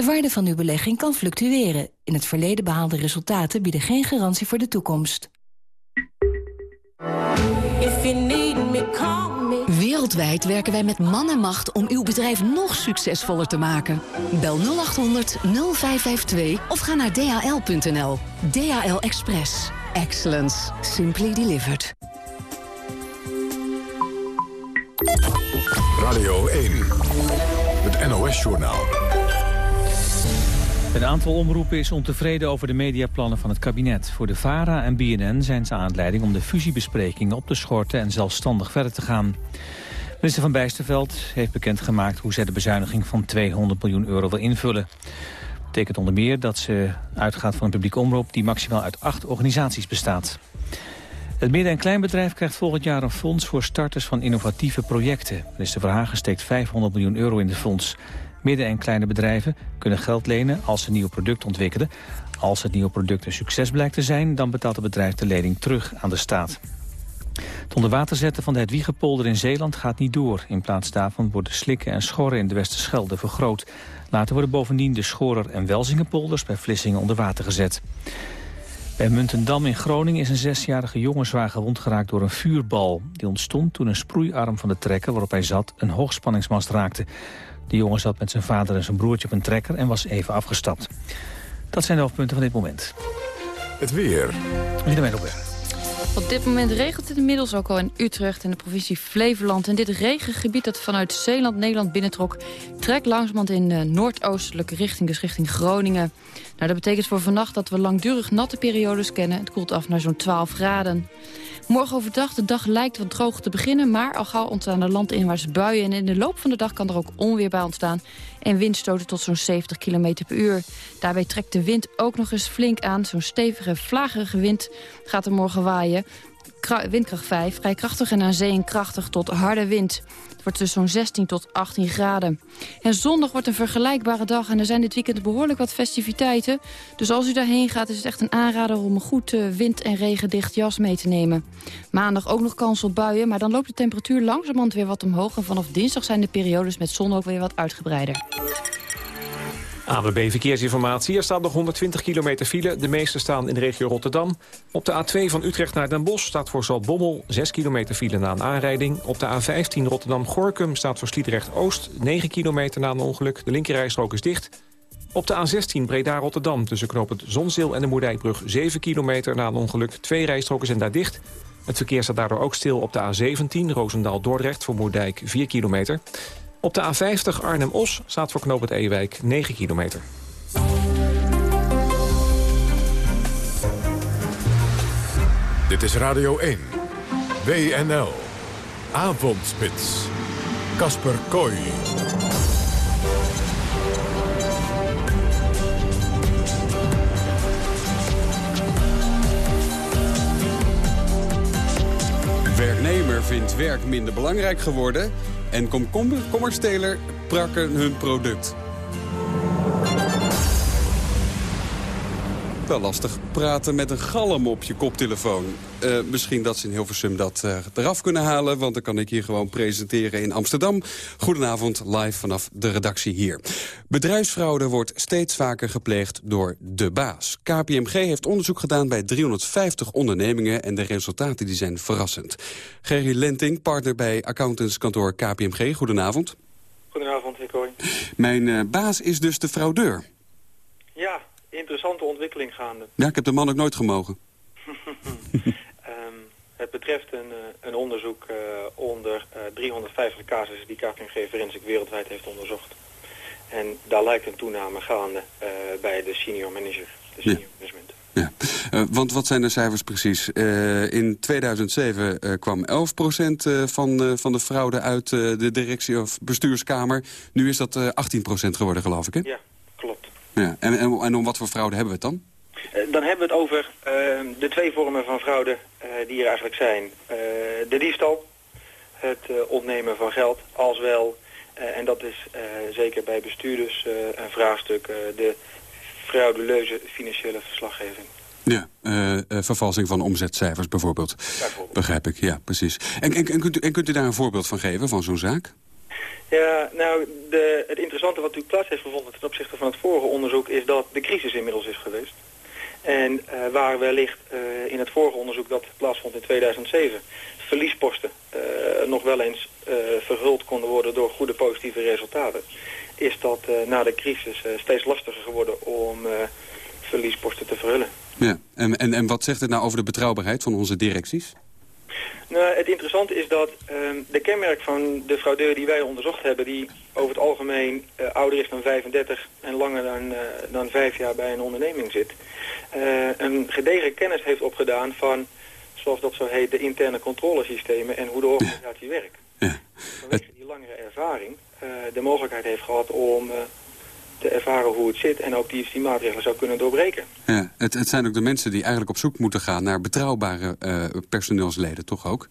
De waarde van uw belegging kan fluctueren. In het verleden behaalde resultaten bieden geen garantie voor de toekomst. Wereldwijd werken wij met man en macht om uw bedrijf nog succesvoller te maken. Bel 0800 0552 of ga naar dhl.nl. DHL Express. Excellence. Simply delivered.
Radio 1. Het NOS-journaal.
Een aantal omroepen is ontevreden over de mediaplannen van het kabinet. Voor de VARA en BNN zijn ze aanleiding om de fusiebesprekingen op te schorten en zelfstandig verder te gaan. Minister van Bijsterveld heeft bekendgemaakt hoe zij de bezuiniging van 200 miljoen euro wil invullen. Dat betekent onder meer dat ze uitgaat van een publiek omroep die maximaal uit acht organisaties bestaat. Het midden- en kleinbedrijf krijgt volgend jaar een fonds voor starters van innovatieve projecten. Minister Verhagen steekt 500 miljoen euro in het fonds. Midden- en kleine bedrijven kunnen geld lenen als ze nieuwe producten ontwikkelen. Als het nieuwe product een succes blijkt te zijn, dan betaalt het bedrijf de lening terug aan de staat. Het onderwater zetten van de Hedwiegepolder in Zeeland gaat niet door. In plaats daarvan worden slikken en schorren in de Westerschelde vergroot. Later worden bovendien de Schorer- en Welzingenpolders bij Vlissingen onder water gezet. Bij Muntendam in Groningen is een zesjarige jongen zwaar gewond geraakt door een vuurbal. Die ontstond toen een sproeiarm van de trekker waarop hij zat een hoogspanningsmast raakte. De jongen zat met zijn vader en zijn broertje op een trekker en was even afgestapt. Dat zijn de hoofdpunten van dit moment.
Het weer.
Willemijn Robert.
Op dit moment regent het inmiddels ook al in Utrecht en de provincie Flevoland. En dit regengebied dat vanuit Zeeland Nederland binnentrok... trekt langzamerhand in de noordoostelijke richting, dus richting Groningen. Nou, dat betekent voor vannacht dat we langdurig natte periodes kennen. Het koelt af naar zo'n 12 graden. Morgen overdag, de dag lijkt wat droog te beginnen... maar al gauw ontstaan er landinwaarts buien... en in de loop van de dag kan er ook onweer bij ontstaan... en windstoten tot zo'n 70 km per uur. Daarbij trekt de wind ook nog eens flink aan. Zo'n stevige, vlagerige wind gaat er morgen waaien. Windkracht 5, vrij krachtig en aan zee een krachtig tot harde wind. Het wordt dus zo'n 16 tot 18 graden. En zondag wordt een vergelijkbare dag en er zijn dit weekend behoorlijk wat festiviteiten. Dus als u daarheen gaat is het echt een aanrader om een goed eh, wind- en regendicht jas mee te nemen. Maandag ook nog kans op buien, maar dan loopt de temperatuur langzamerhand weer wat omhoog. En vanaf dinsdag zijn de periodes met zon ook weer wat uitgebreider.
ANWB Verkeersinformatie. Er staat nog 120 kilometer file. De meeste staan in de regio Rotterdam. Op de A2 van Utrecht naar Den Bosch staat voor Zaltbommel 6 kilometer file na een aanrijding. Op de A15 Rotterdam-Gorkum staat voor Sliedrecht-Oost 9 kilometer na een ongeluk. De linkerrijstrook is dicht. Op de A16 Breda-Rotterdam tussen knooppunt Zonzeel en de Moerdijkbrug 7 kilometer na een ongeluk. Twee rijstroken zijn daar dicht. Het verkeer staat daardoor ook stil op de A17 Roosendaal-Dordrecht voor Moerdijk 4 kilometer. Op de A50 Arnhem-Os staat voor knooppunt Ewijk 9 kilometer.
Dit is Radio 1. WNL. Avondspits. Kasper Kooi.
Werknemer vindt werk minder belangrijk geworden... en komkommersteler prakken hun product. Wel lastig praten met een galm op je koptelefoon. Uh, misschien dat ze in Hilversum dat uh, eraf kunnen halen... want dan kan ik hier gewoon presenteren in Amsterdam. Goedenavond, live vanaf de redactie hier. Bedrijfsfraude wordt steeds vaker gepleegd door de baas. KPMG heeft onderzoek gedaan bij 350 ondernemingen... en de resultaten die zijn verrassend. Gerry Lenting, partner bij accountantskantoor KPMG. Goedenavond.
Goedenavond, heer Kooi.
Mijn uh, baas is dus de fraudeur.
Ja, interessante ontwikkeling gaande.
Ja, ik heb de man ook nooit gemogen.
um, het betreft een, uh, een onderzoek uh, onder uh, 350 casussen die KPMG Forensic wereldwijd heeft onderzocht. En daar lijkt een toename gaande bij de senior manager, de senior
ja.
management.
Ja, want wat zijn de cijfers precies? In 2007 uh, kwam 11% van, van de fraude uit de directie of bestuurskamer. Nu is dat 18% geworden, geloof ik, hè?
Ja.
Ja. En, en, en om wat voor fraude hebben we het dan?
Uh, dan hebben we het over uh, de twee vormen van fraude uh, die er eigenlijk zijn. de diefstal, het ontnemen van geld, als wel, en dat is zeker bij bestuurders een vraagstuk, de frauduleuze financiële verslaggeving.
Ja, vervalsing van omzetcijfers bijvoorbeeld.
bijvoorbeeld.
Begrijp ik, ja, precies. En, en, en, kunt u, en kunt u daar een voorbeeld van geven, van zo'n zaak?
Ja, nou, de, het interessante wat u plaats heeft gevonden ten opzichte van het vorige onderzoek is dat de crisis inmiddels is geweest. En uh, waar wellicht uh, in het vorige onderzoek dat plaatsvond in 2007 verliesposten uh, nog wel eens verhuld konden worden door goede positieve resultaten, is dat na de crisis steeds lastiger geworden om verliesposten te verhullen.
Ja, en, en, en wat zegt het nou over de betrouwbaarheid van onze directies?
Nou, het interessante is dat uh, de kenmerk van de fraudeur die wij onderzocht hebben... die over het algemeen uh, ouder is dan 35 en langer dan, uh, dan vijf jaar bij een onderneming zit... Uh, een gedegen kennis heeft opgedaan van, zoals dat zo heet, de interne controlesystemen... en hoe de organisatie werkt. Ja. Vanwege die langere ervaring de mogelijkheid heeft gehad om te ervaren hoe het zit... en ook die, die maatregelen zou kunnen doorbreken.
Ja, het, het zijn ook de mensen die eigenlijk op zoek moeten gaan... naar betrouwbare uh, personeelsleden, toch ook?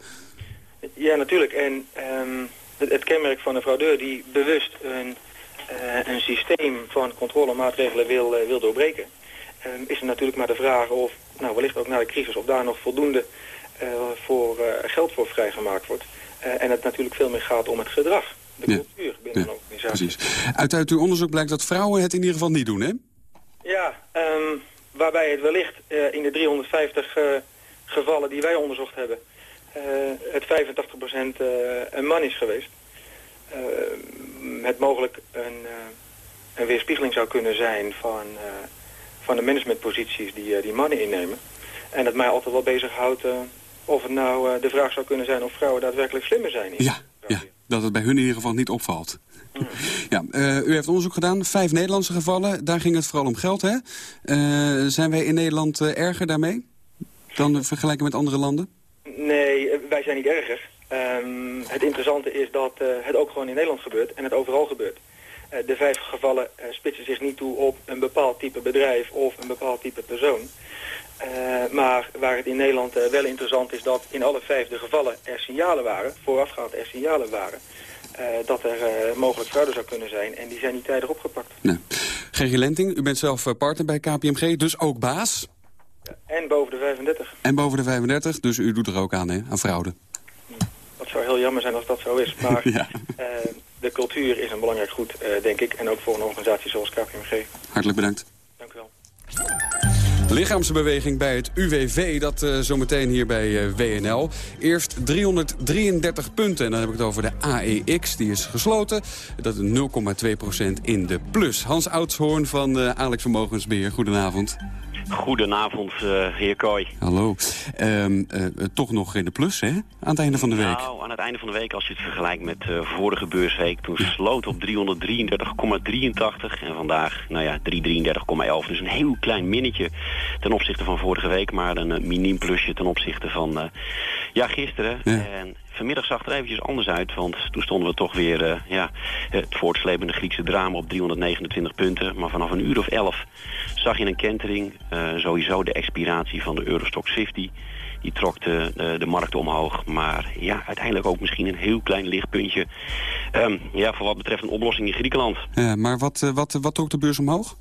Ja, natuurlijk. En um, het, het, kenmerk van een fraudeur die bewust een, uh, een systeem van controlemaatregelen wil, uh, wil doorbreken... Um, is er natuurlijk maar de vraag of, nou wellicht ook na de crisis... of daar nog voldoende voor, geld voor vrijgemaakt wordt. en het natuurlijk veel meer gaat om het gedrag de cultuur binnen een organisatie.
Precies. Uit, uit uw onderzoek blijkt dat vrouwen het in ieder geval niet doen, hè?
Ja, um, waarbij het wellicht uh, in de 350 uh, gevallen die wij onderzocht hebben... Uh, het 85% een man is geweest. het mogelijk een, een weerspiegeling zou kunnen zijn van, van de managementposities die, die mannen innemen. En dat mij altijd wel bezighoudt of het nou de vraag zou kunnen zijn of vrouwen daadwerkelijk slimmer zijn. In
ja, ja dat het bij hun in ieder geval niet opvalt. Ja, uh, u heeft onderzoek gedaan, vijf Nederlandse gevallen. Daar ging het vooral om geld, hè? Uh, zijn wij in Nederland uh, erger daarmee dan vergelijken met andere landen?
Nee, wij zijn niet erger. Um, het interessante is dat het ook gewoon in Nederland gebeurt en het overal gebeurt. de vijf gevallen spitsen zich niet toe op een bepaald type bedrijf of een bepaald type persoon. Uh, maar waar het in Nederland uh, wel interessant is dat in alle vijf de gevallen er signalen waren, voorafgaand er signalen waren, uh, dat er mogelijk fraude zou kunnen zijn en die zijn niet tijdig opgepakt.
Nee. Gerrie Lenting, u bent zelf partner bij KPMG, dus ook baas?
Ja, en boven de 35.
En boven de 35, dus u doet er ook aan, hè, aan fraude?
Dat zou heel jammer zijn als dat zo is, maar ja. de cultuur is een belangrijk goed, denk ik, en ook voor een organisatie zoals KPMG.
Hartelijk bedankt. Lichaamsbeweging bij het UWV, dat uh, zometeen hier bij uh, WNL. Eerst 333 punten en dan heb ik het over de AEX, die is gesloten. Dat is 0,2% in de plus. Hans Oudshoorn van uh, Alex Vermogensbeheer, goedenavond.
Goedenavond, uh, heer Kooi.
Hallo. Um, uh, toch nog in de plus, hè? Aan het einde van de week.
Nou, aan het einde van de week, als je het vergelijkt met uh, vorige beursweek... toen sloot op 333,83 en vandaag, nou ja, 333,11. Dus een heel klein minnetje ten opzichte van vorige week... maar een miniem plusje ten opzichte van, ja, gisteren. Ja. En vanmiddag zag er eventjes anders uit, want toen stonden we toch weer uh, ja, het voortslepende Griekse drama op 329 punten. Maar vanaf een uur of 11 zag je een kentering, uh, sowieso de expiratie van de Eurostox 50. Die trok de, de, markt omhoog. Maar ja, uiteindelijk ook misschien een heel klein lichtpuntje. Um, ja, voor wat betreft een oplossing in Griekenland.
Ja, maar wat, uh, wat, wat trok de beurs omhoog?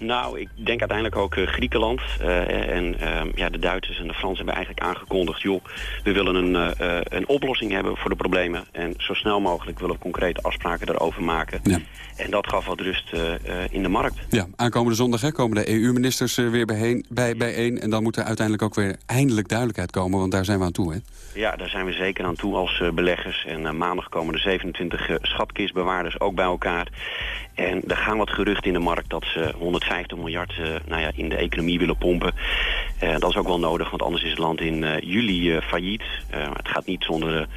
Nou, ik denk uiteindelijk ook uh, Griekenland. Uh, en uh, ja, de Duitsers en de Fransen hebben eigenlijk aangekondigd... joh, we willen een, een oplossing hebben voor de problemen. En zo snel mogelijk willen we concrete afspraken daarover maken. Ja. En dat gaf wat rust in de markt.
Ja, aankomende zondag hè, komen de EU-ministers weer bijeen, bij, bijeen. En dan moet er uiteindelijk ook weer eindelijk duidelijkheid komen. Want daar zijn we aan toe, hè?
Ja, daar zijn we zeker aan toe als beleggers. En maandag komen de 27 schatkistbewaarders ook bij elkaar. En er gaan wat geruchten in de markt dat ze 150 miljard uh, nou ja, in de economie willen pompen. Uh, dat is ook wel nodig, want anders is het land in uh, juli failliet. het gaat niet zonder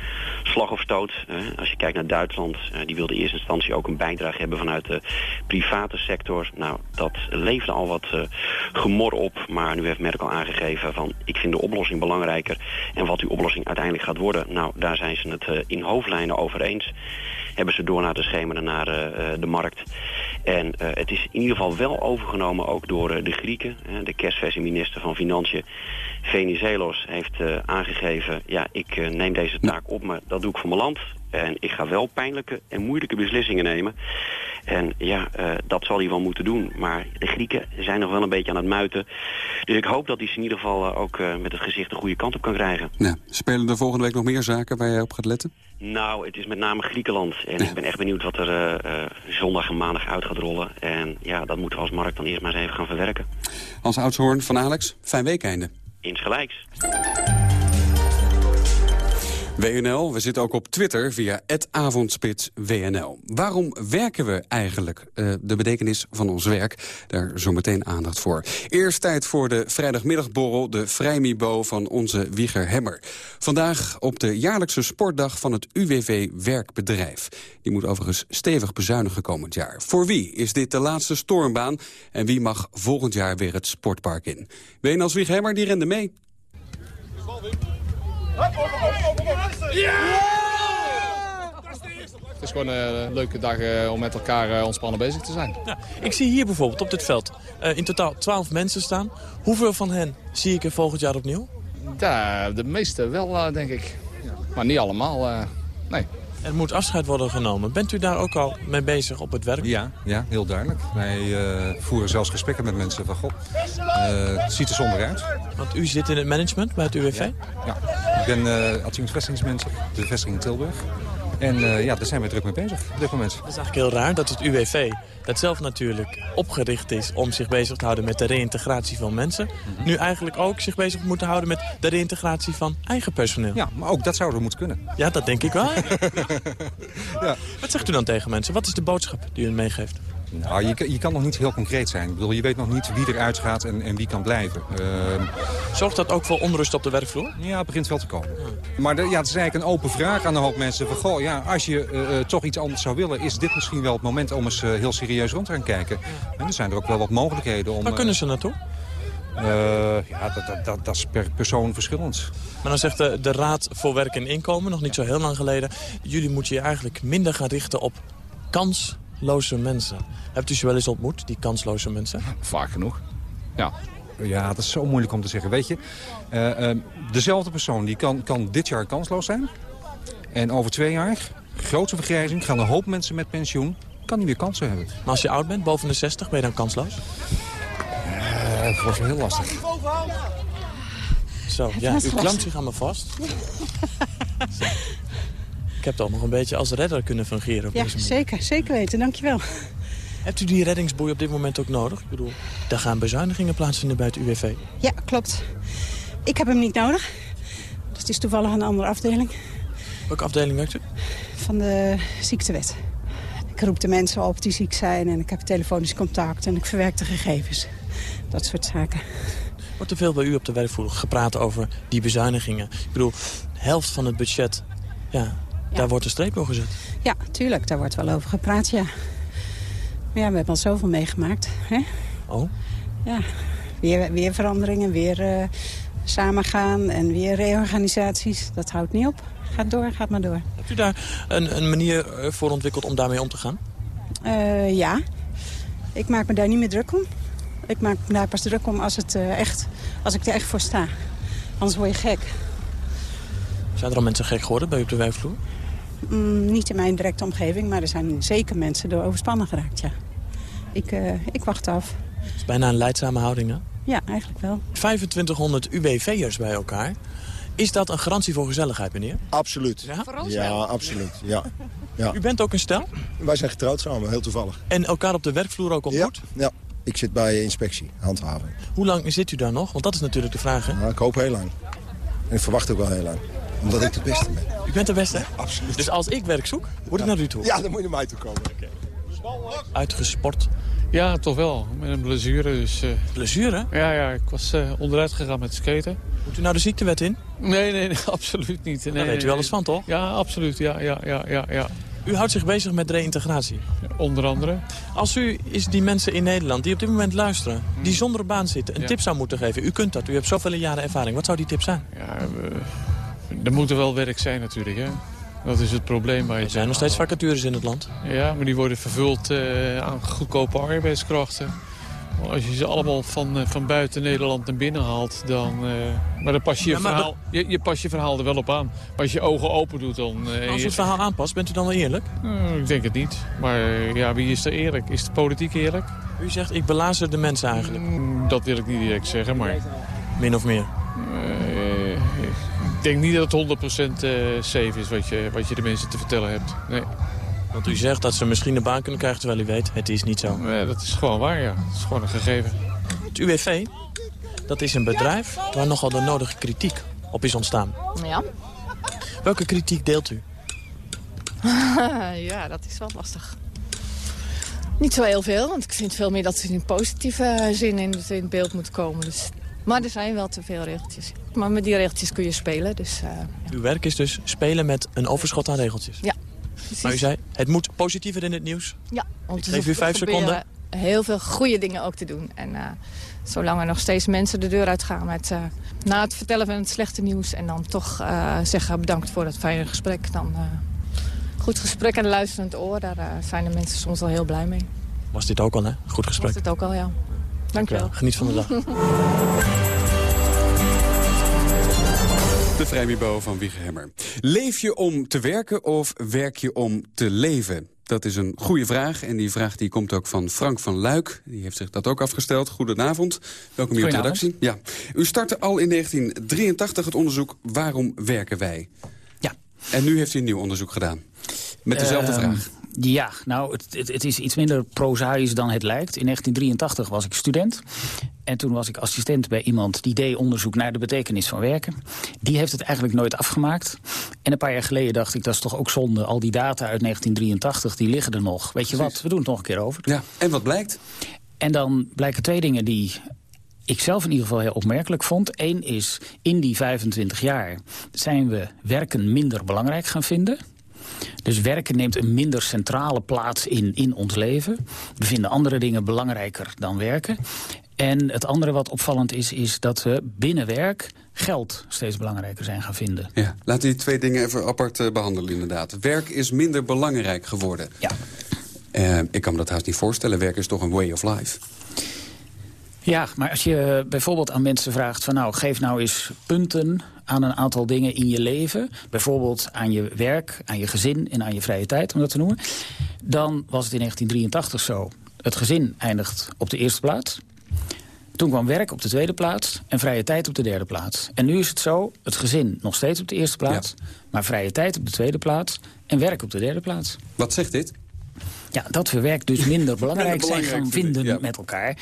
slag of stoot. als je kijkt naar Duitsland, die wilde in eerste instantie ook een bijdrage hebben vanuit de private sector. Nou, dat leverde al wat gemor op, maar nu heeft Merkel aangegeven van ik vind de oplossing belangrijker. En wat die oplossing uiteindelijk gaat worden, nou, daar zijn ze het in hoofdlijnen over eens hebben ze door laten schemeren naar uh, de markt. En uh, het is in ieder geval wel overgenomen ook door de Grieken. de kerstversieminister van Financiën, Venizelos, heeft aangegeven... ja, ik neem deze taak op, maar dat doe ik voor mijn land. En ik ga wel pijnlijke en moeilijke beslissingen nemen. En ja, uh, dat zal hij wel moeten doen. Maar de Grieken zijn nog wel een beetje aan het muiten. Dus ik hoop dat hij ze in ieder geval uh, ook uh, met het gezicht de goede kant op kan krijgen.
Ja. Spelen er volgende week nog meer zaken waar jij op gaat letten?
Nou, het is met name Griekenland. En ik ben echt benieuwd wat er zondag en maandag uit gaat rollen. En ja, dat moeten we als markt dan eerst maar eens even gaan verwerken.
Hans Oudshoorn van Alex, fijn weekeinde.
Insgelijks.
WNL, we zitten ook op Twitter via avondspitswnl. Waarom werken we eigenlijk? Uh, de betekenis van ons werk, daar zometeen aandacht voor. Eerst tijd voor de vrijdagmiddagborrel, de vrijmibo van onze Wieger Hemmer. Vandaag op de jaarlijkse sportdag van het UWV Werkbedrijf. Die moet overigens stevig bezuinigen komend jaar. Voor wie is dit de laatste stormbaan en wie mag volgend jaar weer het sportpark in? WNL's Wieger Hemmer, die rende mee.
Ja! Het is gewoon een leuke dag uh, om met elkaar uh, ontspannen bezig te zijn.
Ja, ik zie hier bijvoorbeeld op dit veld uh, in totaal 12 mensen staan. Hoeveel van hen zie ik er volgend jaar opnieuw?
Ja, de meeste wel, denk ik. Maar niet allemaal, nee.
Er moet afscheid worden genomen. Bent u daar ook al mee bezig op het werk?
Ja, ja heel duidelijk. Wij uh, voeren zelfs gesprekken met mensen van... God, uh, het ziet er zonder uit.
Want u zit in het management bij het UWV?
Ja, ja. ik ben uh, adjunct de vestiging Tilburg. En uh, ja, daar zijn we druk mee bezig op dit moment.
Het is eigenlijk heel raar dat het UWV, dat zelf natuurlijk opgericht is... om zich bezig te houden met de reïntegratie van mensen... Mm -hmm. nu eigenlijk ook zich bezig moet houden met de reïntegratie van eigen personeel.
Ja, maar ook dat zouden we moeten kunnen.
Ja, dat denk ik wel. ja. Wat zegt u dan tegen mensen? Wat is de boodschap die u meegeeft?
Nou, je, je, kan nog niet heel concreet zijn. Ik bedoel, je weet nog niet wie eruit gaat en, en wie kan blijven. Uh,
Zorgt dat ook voor onrust op de werkvloer?
Ja, het begint wel te komen. Maar de, ja, het is eigenlijk een open vraag aan een hoop mensen. Van, goh, ja, als je uh, toch iets anders zou willen... is dit misschien wel het moment om eens uh, heel serieus rond te gaan kijken. En er zijn er ook wel wat mogelijkheden om...
Waar kunnen ze naartoe?
ja, dat, dat, dat, dat, is per persoon verschillend.
Maar dan zegt de, de Raad voor Werk en Inkomen, nog niet zo heel lang geleden... jullie moeten je eigenlijk minder gaan richten op kans kansloze mensen. Hebt u ze wel eens ontmoet, die kansloze mensen?
Vaak genoeg, ja.
Ja, dat is zo moeilijk om te zeggen. Weet je, uh, uh, dezelfde persoon die kan, kan dit jaar kansloos zijn. En over twee jaar, grote vergrijzing, gaan een hoop mensen met pensioen... kan niet meer kansen hebben.
Maar als je oud bent, boven de 60, ben je dan kansloos?
Uh, dat wordt wel heel lastig.
Zo, ja, u klampt zich aan me vast. Ik heb toch nog een beetje als redder kunnen fungeren. Op
ja,
deze
zeker. Zeker weten. Dankjewel.
Hebt u die reddingsboei op dit moment ook nodig? Ik bedoel, daar gaan bezuinigingen plaatsvinden bij het UWV.
Ja, klopt. Ik heb hem niet nodig. Dus het is toevallig een andere afdeling.
Welke afdeling werkt u?
Van de ziektewet. Ik roep de mensen op die ziek zijn en ik heb telefonisch contact en ik verwerk de gegevens. Dat soort zaken.
Wordt er veel bij u op de werkvloer gepraat over die bezuinigingen? Ik bedoel, helft van het budget, ja, ja. Daar wordt een streep door gezet.
Ja, tuurlijk. Daar wordt wel over gepraat, ja. Maar ja, we hebben al zoveel meegemaakt. Hè?
Oh?
Ja, weer, weer veranderingen, weer uh, samengaan en weer reorganisaties. Dat houdt niet op. Gaat door, gaat maar door.
Hebt u daar een, een manier voor ontwikkeld om daarmee om te gaan?
Uh, ja. Ik maak me daar niet meer druk om. Ik maak me daar pas druk om als, het, uh, echt, als ik er echt voor sta. Anders word je gek.
Zijn er al mensen gek geworden bij u op de werkvloer?
Mm, niet in mijn directe omgeving, maar er zijn zeker mensen door overspannen geraakt, ja. Ik, uh, ik wacht af.
Het is bijna een leidzame houding, hè?
Ja, eigenlijk wel.
2500 UWV'ers bij elkaar. Is dat een garantie voor gezelligheid, meneer?
Absoluut.
Ja,
ja absoluut. Ja. ja.
U bent ook een stel?
Wij zijn getrouwd samen, heel toevallig.
En elkaar op de werkvloer ook ontmoet?
Ja, ja. ik zit bij inspectie, handhaving.
Hoe lang zit u daar nog? Want dat is natuurlijk de vraag, hè?
Nou, ik hoop heel lang. En ik verwacht ook wel heel lang omdat ik de beste ben.
U bent de beste?
Ja, absoluut.
Dus als ik werk zoek, moet ik naar u toe?
Ja, dan moet je naar mij toe komen. Okay.
Uitgesport?
Ja, toch wel. Met een blessure. Dus, uh...
Blessure?
Ja, ja, ik was uh, onderuit gegaan met skaten.
Moet u nou de ziektewet in?
Nee, nee, nee absoluut niet. Nee,
Daar weet u alles van, toch?
Ja, absoluut. Ja, ja, ja, ja, ja.
U houdt zich bezig met reïntegratie?
Onder andere.
Als u is die mensen in Nederland die op dit moment luisteren... die zonder een baan zitten, een ja. tip zou moeten geven. U kunt dat, u hebt zoveel jaren ervaring. Wat zou die tip zijn?
Ja, we er moet er wel werk zijn natuurlijk, hè. Dat is het probleem. Bij
er zijn nog steeds vacatures in het land.
Ja, maar die worden vervuld uh, aan goedkope arbeidskrachten. Als je ze allemaal van, eh, van buiten Nederland naar binnen haalt, dan... eh, maar dan pas je je,
Ja, maar
verhaal, je, je pas je verhaal er wel op aan. Maar als je ogen open doet, dan... eh,
Als
je-
het verhaal aanpast, bent u dan wel eerlijk?
Eh, ik denk het niet. Maar eh, ja, wie is er eerlijk? Is de politiek eerlijk?
U zegt, ik belazer de mensen eigenlijk.
Mm, Dat wil ik niet direct zeggen, maar...
Min of meer.
Eh, ik denk niet dat het 100% eh, safe is wat je, wat je de mensen te vertellen hebt. Nee.
Want u zegt dat ze misschien een baan kunnen krijgen, terwijl u weet, het is niet zo.
Eh, dat is gewoon waar, ja. Dat is gewoon een gegeven.
Het UWV, dat is een bedrijf waar nogal de nodige kritiek op is ontstaan.
Ja.
Welke kritiek deelt u?
ja, dat is wel lastig. Niet zo heel veel, want ik vind veel meer dat ze in positieve zin in het, in het beeld moet komen. Dus. Maar er zijn wel te veel regeltjes. Maar met die regeltjes kun je spelen, dus eh,
Uw werk is dus spelen met een overschot aan regeltjes.
ja.
Maar u zei, het moet positiever in het nieuws.
Ja, want
geef u vijf seconden.
heel veel goede dingen ook te doen. En eh, zolang er nog steeds mensen de deur uitgaan met, eh, na het vertellen van het slechte nieuws... en dan toch zeggen bedankt voor het fijne gesprek... dan goed gesprek en een luisterend oor, daar zijn de mensen soms wel heel blij mee.
Was dit ook al, hè? Goed gesprek.
Was het ook al, ja. Dank je wel.
Geniet van de dag.
De vrijmibo van Wiegehemmer. Leef je om te werken of werk je om te leven? Dat is een goede vraag en die vraag die komt ook van Frank van Luik. Die heeft zich dat ook afgesteld. Goedenavond. Welkom hier op de redactie. Ja. U startte al in 1983 het onderzoek Waarom werken wij?
Ja.
En nu heeft u een nieuw onderzoek gedaan. Met dezelfde
Ehm,
vraag.
Ja, nou, het, het, het is iets minder prozaïs dan het lijkt. In 1983 was ik student. En toen was ik assistent bij iemand die deed onderzoek naar de betekenis van werken. Die heeft het eigenlijk nooit afgemaakt. En een paar jaar geleden dacht ik, dat is toch ook zonde. Al die data uit 1983, die liggen er nog. Weet je wat, we doen het nog een keer over.
Ja, en wat blijkt?
En dan blijken twee dingen die ik zelf in ieder geval heel opmerkelijk vond. Eén is, in die 25 jaar zijn we werken minder belangrijk gaan vinden... Dus werken neemt een minder centrale plaats in, in ons leven. We vinden andere dingen belangrijker dan werken. En het andere wat opvallend is, is dat we binnen werk geld steeds belangrijker zijn gaan vinden.
Ja, laten we die twee dingen even apart eh, behandelen inderdaad. Werk is minder belangrijk geworden.
Ja.
Eh, ik kan me dat haast niet voorstellen. Werk is toch een way of life.
Ja, maar als je bijvoorbeeld aan mensen vraagt van nou, geef nou eens punten aan een aantal dingen in je leven. Bijvoorbeeld aan je werk, aan je gezin en aan je vrije tijd, om dat te noemen. Dan was het in 1983 zo. Het gezin eindigt op de eerste plaats. Toen kwam werk op de tweede plaats en vrije tijd op de derde plaats. En nu is het zo, het gezin nog steeds op de eerste plaats... maar vrije tijd op de tweede plaats en werk op de derde plaats.
Wat zegt dit?
Ja, dat we werk dus minder belangrijk zijn
belangrijk
gaan
vinden, ja.
met elkaar.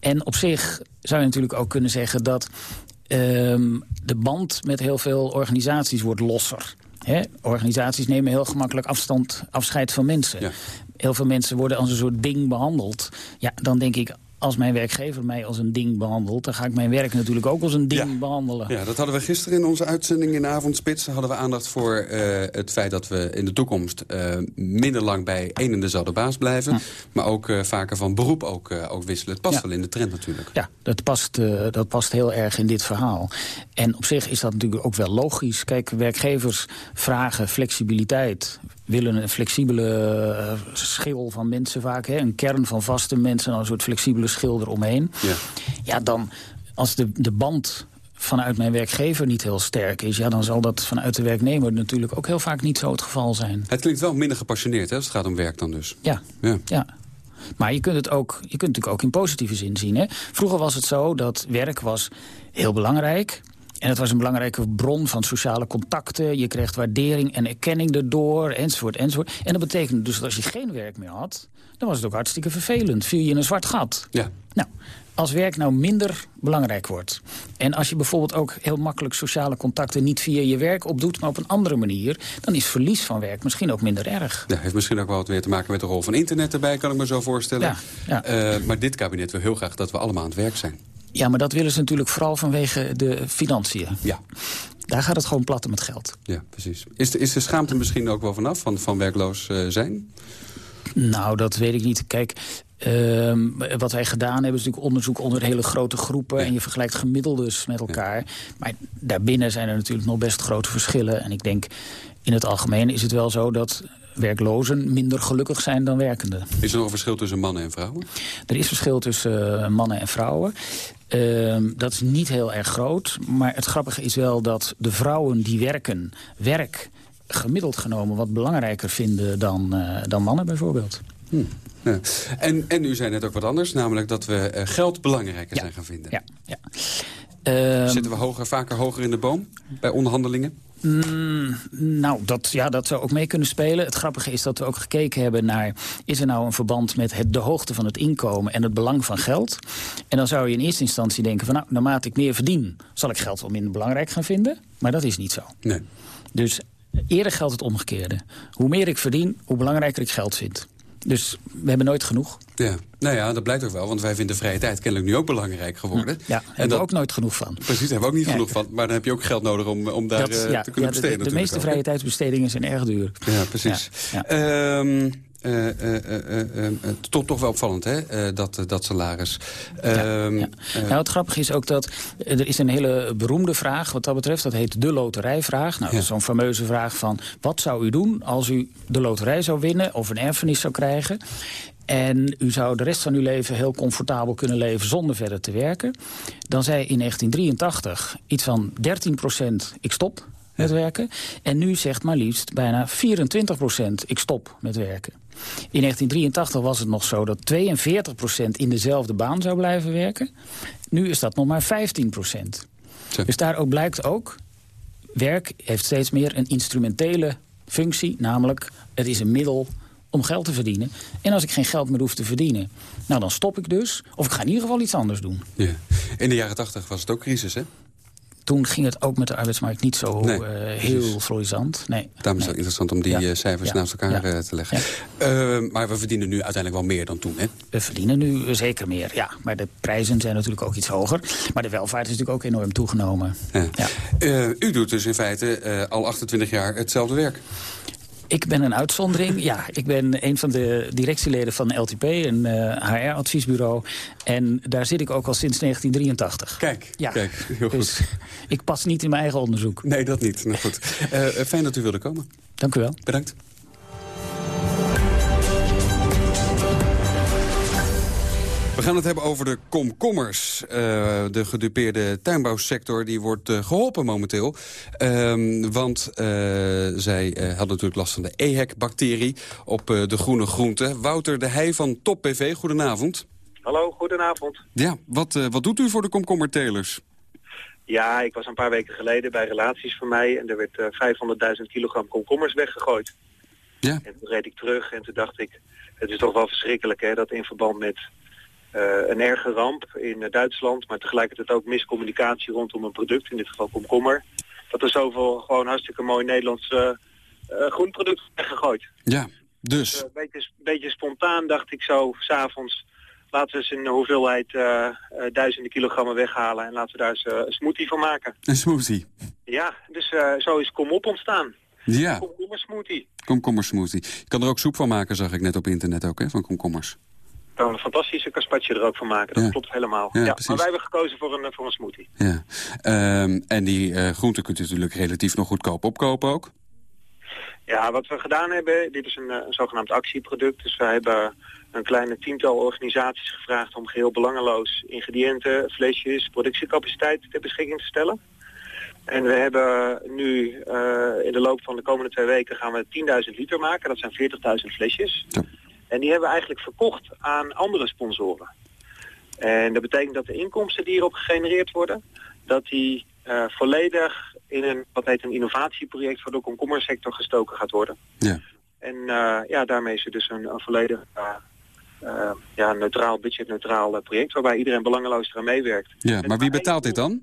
En op zich zou je natuurlijk ook kunnen zeggen dat... ehm, de band met heel veel organisaties wordt losser. Hè? Organisaties nemen heel gemakkelijk afstand, afscheid van mensen. Heel veel mensen worden als een soort ding behandeld. Ja, dan denk ik, als mijn werkgever mij als een ding behandelt... dan ga ik mijn werk natuurlijk ook als een ding behandelen.
Ja, dat hadden we gisteren in onze uitzending in de Avondspits. hadden we aandacht voor eh, het feit dat we in de toekomst eh, minder lang bij één en dezelfde baas blijven. Maar ook eh, vaker van beroep ook, ook wisselen. Het past
Ja.
wel in de trend natuurlijk.
Ja, dat past, dat past heel erg in dit verhaal. En op zich is dat natuurlijk ook wel logisch. Kijk, werkgevers vragen flexibiliteit. Willen een flexibele eh, schil van mensen vaak. Hè? Een kern van vaste mensen en een soort flexibele schil eromheen.
Ja,
ja dan als de, de band vanuit mijn werkgever niet heel sterk is... Ja, dan zal dat vanuit de werknemer natuurlijk ook heel vaak niet zo het geval zijn.
Het klinkt wel minder gepassioneerd hè, als het gaat om werk dan dus.
Ja,
Ja.
ja. Maar je kunt het ook, je kunt het natuurlijk ook in positieve zin zien. Hè? Vroeger was het zo dat werk was heel belangrijk. En het was een belangrijke bron van sociale contacten. Je kreeg waardering en erkenning erdoor, enzovoort, enzovoort. En dat betekende dus dat als je geen werk meer had... dan was het ook hartstikke vervelend. Viel je in een zwart gat.
Ja.
Nou, als werk nou minder belangrijk wordt... en als je bijvoorbeeld ook heel makkelijk sociale contacten... niet via je werk opdoet, maar op een andere manier... dan is verlies van werk misschien ook minder erg.
Ja, heeft misschien ook wel wat weer te maken met de rol van internet erbij, kan ik me zo voorstellen.
Ja, ja.
Eh, maar dit kabinet wil heel graag dat we allemaal aan het werk zijn.
Ja, maar dat willen ze natuurlijk vooral vanwege de financiën.
Ja.
Daar gaat het gewoon platten met geld.
Ja, precies. Is de, is de schaamte misschien ook wel vanaf van, van werkloos eh, zijn?
Nou, dat weet ik niet. Kijk, ehm, wat wij gedaan hebben is natuurlijk onderzoek onder hele grote groepen. En je vergelijkt gemiddeldes met elkaar. Maar daarbinnen zijn er natuurlijk nog best grote verschillen. En ik denk, in het algemeen is het wel zo dat werklozen minder gelukkig zijn dan werkenden.
Is er nog een verschil tussen mannen en vrouwen?
Er is verschil tussen uh, mannen en vrouwen. Uh, dat is niet heel erg groot. Maar het grappige is wel dat de vrouwen die werken... werk gemiddeld genomen wat belangrijker vinden dan, uh, dan mannen bijvoorbeeld.
Hm. Ja. En, en u zei net ook wat anders, namelijk dat we uh, geld belangrijker ja. zijn gaan vinden.
Ja, ja.
Uh, Zitten we hoger, vaker hoger in de boom bij onderhandelingen?
Mm, nou, dat, ja, dat zou ook mee kunnen spelen. Het grappige is dat we ook gekeken hebben naar... is er nou een verband met het, de hoogte van het inkomen en het belang van geld? En dan zou je in eerste instantie denken van... nou, naarmate ik meer verdien, zal ik geld wel minder belangrijk gaan vinden. Maar dat is niet zo.
Nee.
Dus eerder geldt het omgekeerde. Hoe meer ik verdien, hoe belangrijker ik geld vind. Dus we hebben nooit genoeg.
Ja, nou ja, dat blijkt ook wel, want wij vinden vrije tijd kennelijk nu ook belangrijk geworden.
Ja, daar hebben we ook nooit genoeg van.
Precies, daar hebben we ook niet ja. genoeg van. Maar dan heb je ook geld nodig om, om daar dat, ja, te kunnen
ja,
besteden.
De, de meeste vrije tijdsbestedingen zijn erg duur.
Ja, precies. Um, uh, uh, toch, toch wel opvallend, hè, dat, dat salaris.
Ja, ja. nou, het grappige is ook dat er is een hele beroemde vraag wat dat betreft. Dat heet de loterijvraag. Nou, zo'n fameuze vraag van... wat zou u doen als u de loterij zou winnen of een erfenis zou krijgen? en u zou de rest van uw leven heel comfortabel kunnen leven zonder verder te werken. Dan zei in 1983 iets van 13 procent ik stop met werken. En nu zegt maar liefst bijna 24 procent ik stop met werken. In 1983 was het nog zo dat 42 procent in dezelfde baan zou blijven werken. Nu is dat nog maar 15 procent. Dus daar ook blijkt ook, werk heeft steeds meer een instrumentele functie. Namelijk, het is een middel om geld te verdienen. En als ik geen geld meer hoef te verdienen, nou dan stop ik dus. Of ik ga in ieder geval iets anders doen.
Ja. In de jaren tachtig was het ook crisis, hè?
Toen ging het ook met de arbeidsmarkt niet zo nee, uh, heel florissant. Nee.
Daarom is
het
nee. interessant om die ja. cijfers ja. naast elkaar ja. te leggen. Uh, maar we verdienen nu uiteindelijk wel meer dan toen, hè?
We verdienen nu zeker meer, ja. Maar de prijzen zijn natuurlijk ook iets hoger. Maar de welvaart is natuurlijk ook enorm toegenomen.
Uh, u doet dus in feite al 28 jaar hetzelfde werk.
Ik ben een uitzondering. Ja, ik ben een van de directieleden van LTP, een uh, HR-adviesbureau. En daar zit ik ook al sinds 1983.
Kijk,
ja.
kijk heel
dus
goed.
ik pas niet in mijn eigen onderzoek.
Nee, dat niet. Nou goed. Uh, fijn dat u wilde komen.
Dank u wel.
Bedankt. We gaan het hebben over de komkommers. Uh, de gedupeerde tuinbouwsector die wordt uh, geholpen momenteel. Uh, want uh, zij hadden natuurlijk last van de EHEC-bacterie op de groene groenten. Wouter de Heij van Top PV, goedenavond.
Hallo, goedenavond.
Ja, wat, wat doet u voor de komkommertelers?
Ja, ik was een paar weken geleden bij relaties van mij... en er werd 500.000 kilogram komkommers weggegooid.
Ja.
En toen reed ik terug en toen dacht ik... het is toch wel verschrikkelijk hè, dat in verband met een erge ramp in uh, Duitsland, maar tegelijkertijd ook miscommunicatie rondom een product, in dit geval komkommer. Dat er zoveel gewoon hartstikke mooi Nederlands uh, groenproduct weggegooid.
Ja, dus.
dus een beetje, beetje, spontaan dacht ik zo, s'avonds, laten we eens een hoeveelheid duizenden kilogrammen weghalen en laten we daar eens een smoothie van maken.
Een smoothie?
Ja, dus zo is Kom Op ontstaan.
Ja.
Komkommersmoothie.
Komkommersmoothie. Je kan er ook soep van maken, zag ik net op internet ook, hè, van komkommers
kan een fantastische carpaccio er ook van maken. Dat ja. klopt helemaal. Ja, ja, maar wij hebben gekozen voor een, voor een smoothie.
Ja. Um, en die uh, groenten kunt u natuurlijk relatief nog goedkoop opkopen ook?
Ja, wat we gedaan hebben, dit is een, een zogenaamd actieproduct. Dus we hebben een kleine tiental organisaties gevraagd om geheel belangeloos ingrediënten, flesjes, productiecapaciteit ter beschikking te stellen. En we hebben nu uh, in de loop van de komende twee weken gaan we 10.000 liter maken. Dat zijn 40.000 flesjes. Ja. En die hebben we eigenlijk verkocht aan andere sponsoren. En dat betekent dat de inkomsten die hierop gegenereerd worden, dat die uh, volledig in een, wat heet een innovatieproject voor de komkommersector gestoken gaat worden.
Ja.
En uh, ja, daarmee is het dus een, een volledig uh, ja, neutraal, budgetneutraal project waarbij iedereen belangeloos eraan meewerkt.
Ja, maar wie betaalt dit dan?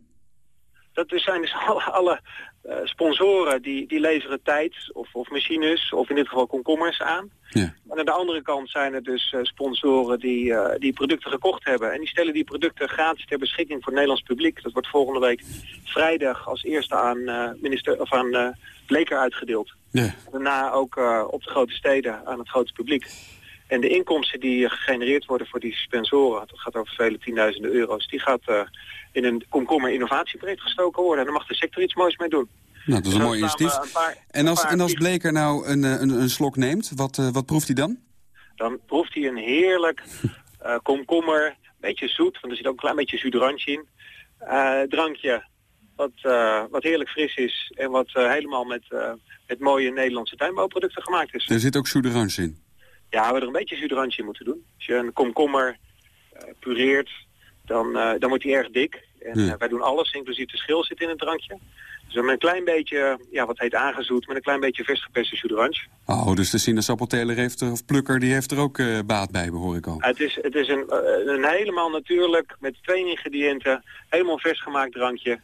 Dat zijn dus alle, alle uh, sponsoren die, die leveren tijd of, of machines of in dit geval komkommers aan.
Ja.
En aan de andere kant zijn er dus uh, sponsoren die, uh, die producten gekocht hebben. En die stellen die producten gratis ter beschikking voor het Nederlands publiek. Dat wordt volgende week vrijdag als eerste aan, minister, of aan Bleker uitgedeeld.
Ja.
Daarna ook op de grote steden aan het grote publiek. En de inkomsten die gegenereerd worden voor die sponsoren, dat gaat over vele tienduizenden euro's, die gaat in een komkommer innovatieproject gestoken worden. En dan mag de sector iets moois mee doen.
Nou, dat is een mooi initiatief. En als, en als Bleker nou een, een, een slok neemt, wat, wat proeft hij dan?
Dan proeft hij een heerlijk uh, komkommer, beetje zoet, want er zit ook een klein beetje zuurdrankje in. Drankje wat, wat heerlijk fris is en wat helemaal met, met mooie Nederlandse tuinbouwproducten gemaakt is.
Er zit ook zuurdrankje in?
Ja, we hebben er een beetje zuurdrankje in moeten doen. Als je een komkommer pureert, dan, dan wordt hij erg dik. En wij doen alles, inclusief de schil zit in het drankje. Dus met een klein beetje, ja, wat heet aangezoet, met een klein beetje vers gepeste jus
Oh, dus de sinaasappelteler heeft er, of plukker, die heeft er ook uh, baat bij, behoor ik al.
Het is, het is een, uh, een helemaal natuurlijk, met twee ingrediënten, helemaal vers gemaakt drankje.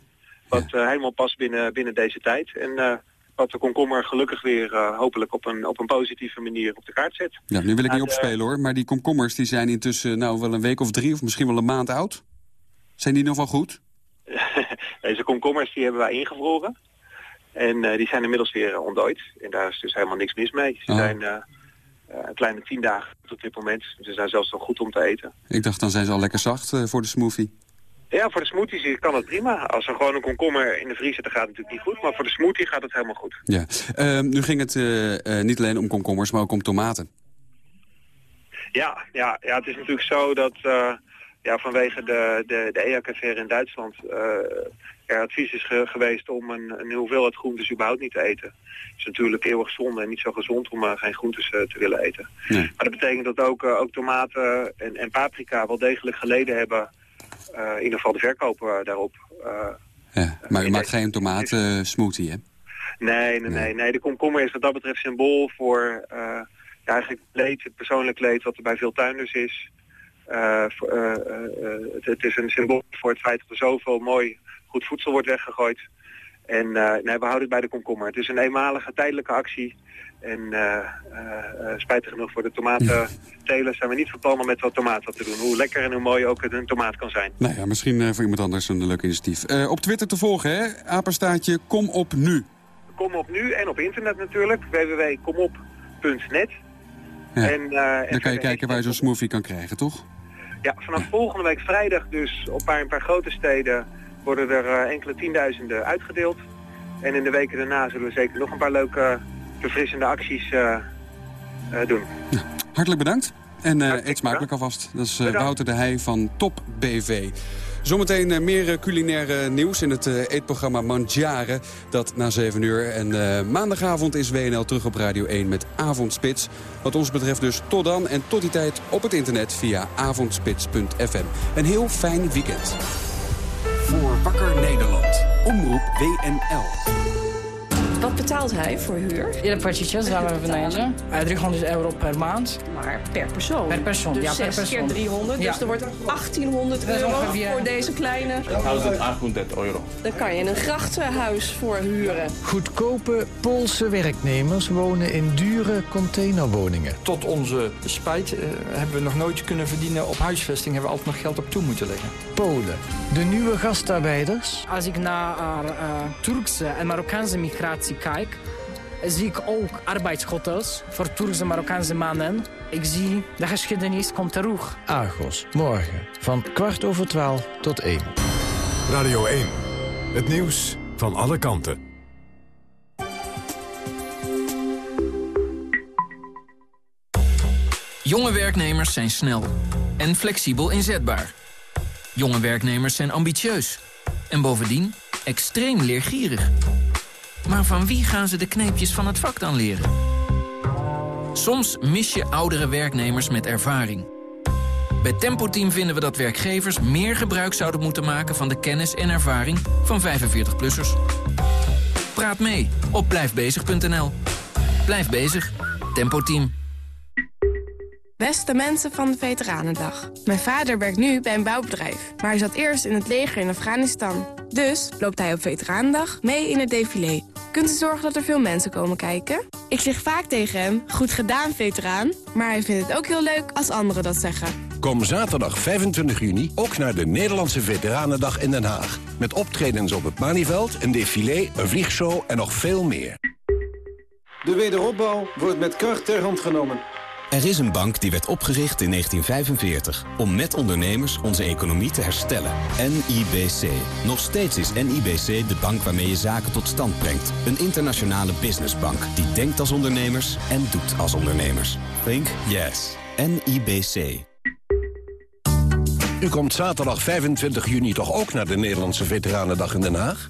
Wat ja. helemaal past binnen, binnen deze tijd. En wat de komkommer gelukkig weer hopelijk op een, op een positieve manier op de kaart zet.
Ja, nu wil ik niet opspelen hoor, maar die komkommers die zijn intussen nou wel een week of drie of misschien wel een maand oud. Zijn die nog wel goed?
Deze komkommers die hebben wij ingevroren. En uh, die zijn inmiddels weer ontdooid. En daar is dus helemaal niks mis mee. Ze oh. zijn uh, een kleine tien dagen op dit moment. Ze zijn zelfs nog goed om te eten.
Ik dacht, dan zijn ze al lekker zacht voor de smoothie.
Ja, voor de smoothies kan het prima. Als er gewoon een komkommer in de vriezer, dan gaat het natuurlijk niet goed. Maar voor de smoothie gaat het helemaal goed.
Ja. Ehm, nu ging het niet alleen om komkommers, maar ook om tomaten.
Ja, ja, ja het is natuurlijk zo dat ja, vanwege de, de, de EHEC-affaire in Duitsland er advies is ge geweest om een, een hoeveelheid groentes überhaupt niet te eten. Het is natuurlijk eeuwig zonde en niet zo gezond om geen groentes te willen eten. Nee. Maar dat betekent dat ook, ook tomaten en, en paprika wel degelijk geleden hebben, in ieder geval de verkoper daarop.
ja, maar u maakt geen tomaten smoothie, hè?
Nee, nee, nee, nee. De komkommer is wat dat betreft symbool voor ja, eigenlijk leed, het persoonlijk leed wat er bij veel tuinders is. Uh, uh, het, het, is een symbool voor het feit dat er zoveel mooi goed voedsel wordt weggegooid. En nee, we houden het bij de komkommer. Het is een eenmalige tijdelijke actie. En spijtig genoeg voor de tomatentelers zijn we niet van plan om met wat tomaten te doen. Hoe lekker en hoe mooi ook een tomaat kan zijn.
Nou ja, misschien voor iemand anders een leuk initiatief. op Twitter te volgen, hè? Apenstaatje Kom op Nu.
Kom op Nu en op internet natuurlijk. www.komop.net.
Ja. En, Dan kan je kijken waar je zo'n smoothie kan krijgen, toch?
Ja, vanaf volgende week vrijdag dus op een paar grote steden worden er uh, enkele tienduizenden uitgedeeld. En in de weken daarna zullen we zeker nog een paar leuke verfrissende acties uh, uh, doen.
Ja, hartelijk bedankt. En eet smakelijk alvast. Dat is Wouter de Heij van Top BV. Zometeen uh, meer culinaire nieuws in het uh, eetprogramma Mandjaren. Dat na 7 uur. En uh, maandagavond is WNL terug op Radio 1 met Avondspits. Wat ons betreft dus tot dan. En tot die tijd op het internet via avondspits.fm. Een heel fijn weekend.
Voor Wakker Nederland. Omroep WNL.
Wat betaalt hij voor huur?
Ja, płacicie za wynajęcie? 300 euro per maand.
Maar per persoon?
Per persoon,
dus
ja, per
6
persoon.
keer 300,
Ja.
dus er wordt 1800
Dat is
euro voor deze kleine.
1800 euro.
Dan kan je een grachtenhuis voor huren.
Goedkope Poolse werknemers wonen in dure containerwoningen.
Tot onze spijt eh, hebben we nog nooit kunnen verdienen op huisvesting. Hebben we altijd nog geld op toe moeten leggen.
Polen, de nieuwe gastarbeiders.
Als ik naar uh, Turkse en Marokkaanse migratie kijk, zie ik ook arbeidshotels voor Turkse Marokkaanse mannen. Ik zie de geschiedenis komt terug.
Argos, morgen van kwart over twaalf tot één.
Radio 1. Het nieuws van alle kanten.
Jonge werknemers zijn snel en flexibel inzetbaar. Jonge werknemers zijn ambitieus en bovendien extreem leergierig. Maar van wie gaan ze de kneepjes van het vak dan leren? Soms mis je oudere werknemers met ervaring. Bij Tempo Team vinden we dat werkgevers meer gebruik zouden moeten maken... van de kennis en ervaring van 45-plussers. Praat mee op blijfbezig.nl. Blijf bezig. Tempo Team.
Beste mensen van de Veteranendag. Mijn vader werkt nu bij een bouwbedrijf, maar hij zat eerst in het leger in Afghanistan. Dus loopt hij op Veteranendag mee in het défilé. Kunt u zorgen dat er veel mensen komen kijken? Ik zeg vaak tegen hem, goed gedaan veteraan, maar hij vindt het ook heel leuk als anderen dat zeggen.
Kom zaterdag 25 juni ook naar de Nederlandse Veteranendag in Den Haag. Met optredens op het Malieveld, een défilé, een vliegshow en nog veel meer.
De wederopbouw wordt met kracht ter hand genomen.
Er is een bank die werd opgericht in 1945 om met ondernemers onze economie te herstellen. NIBC. Nog steeds is NIBC de bank waarmee je zaken tot stand brengt. Een internationale businessbank die denkt als ondernemers en doet als ondernemers. Think yes. NIBC.
U komt zaterdag 25 juni toch ook naar de Nederlandse Veteranendag in Den Haag?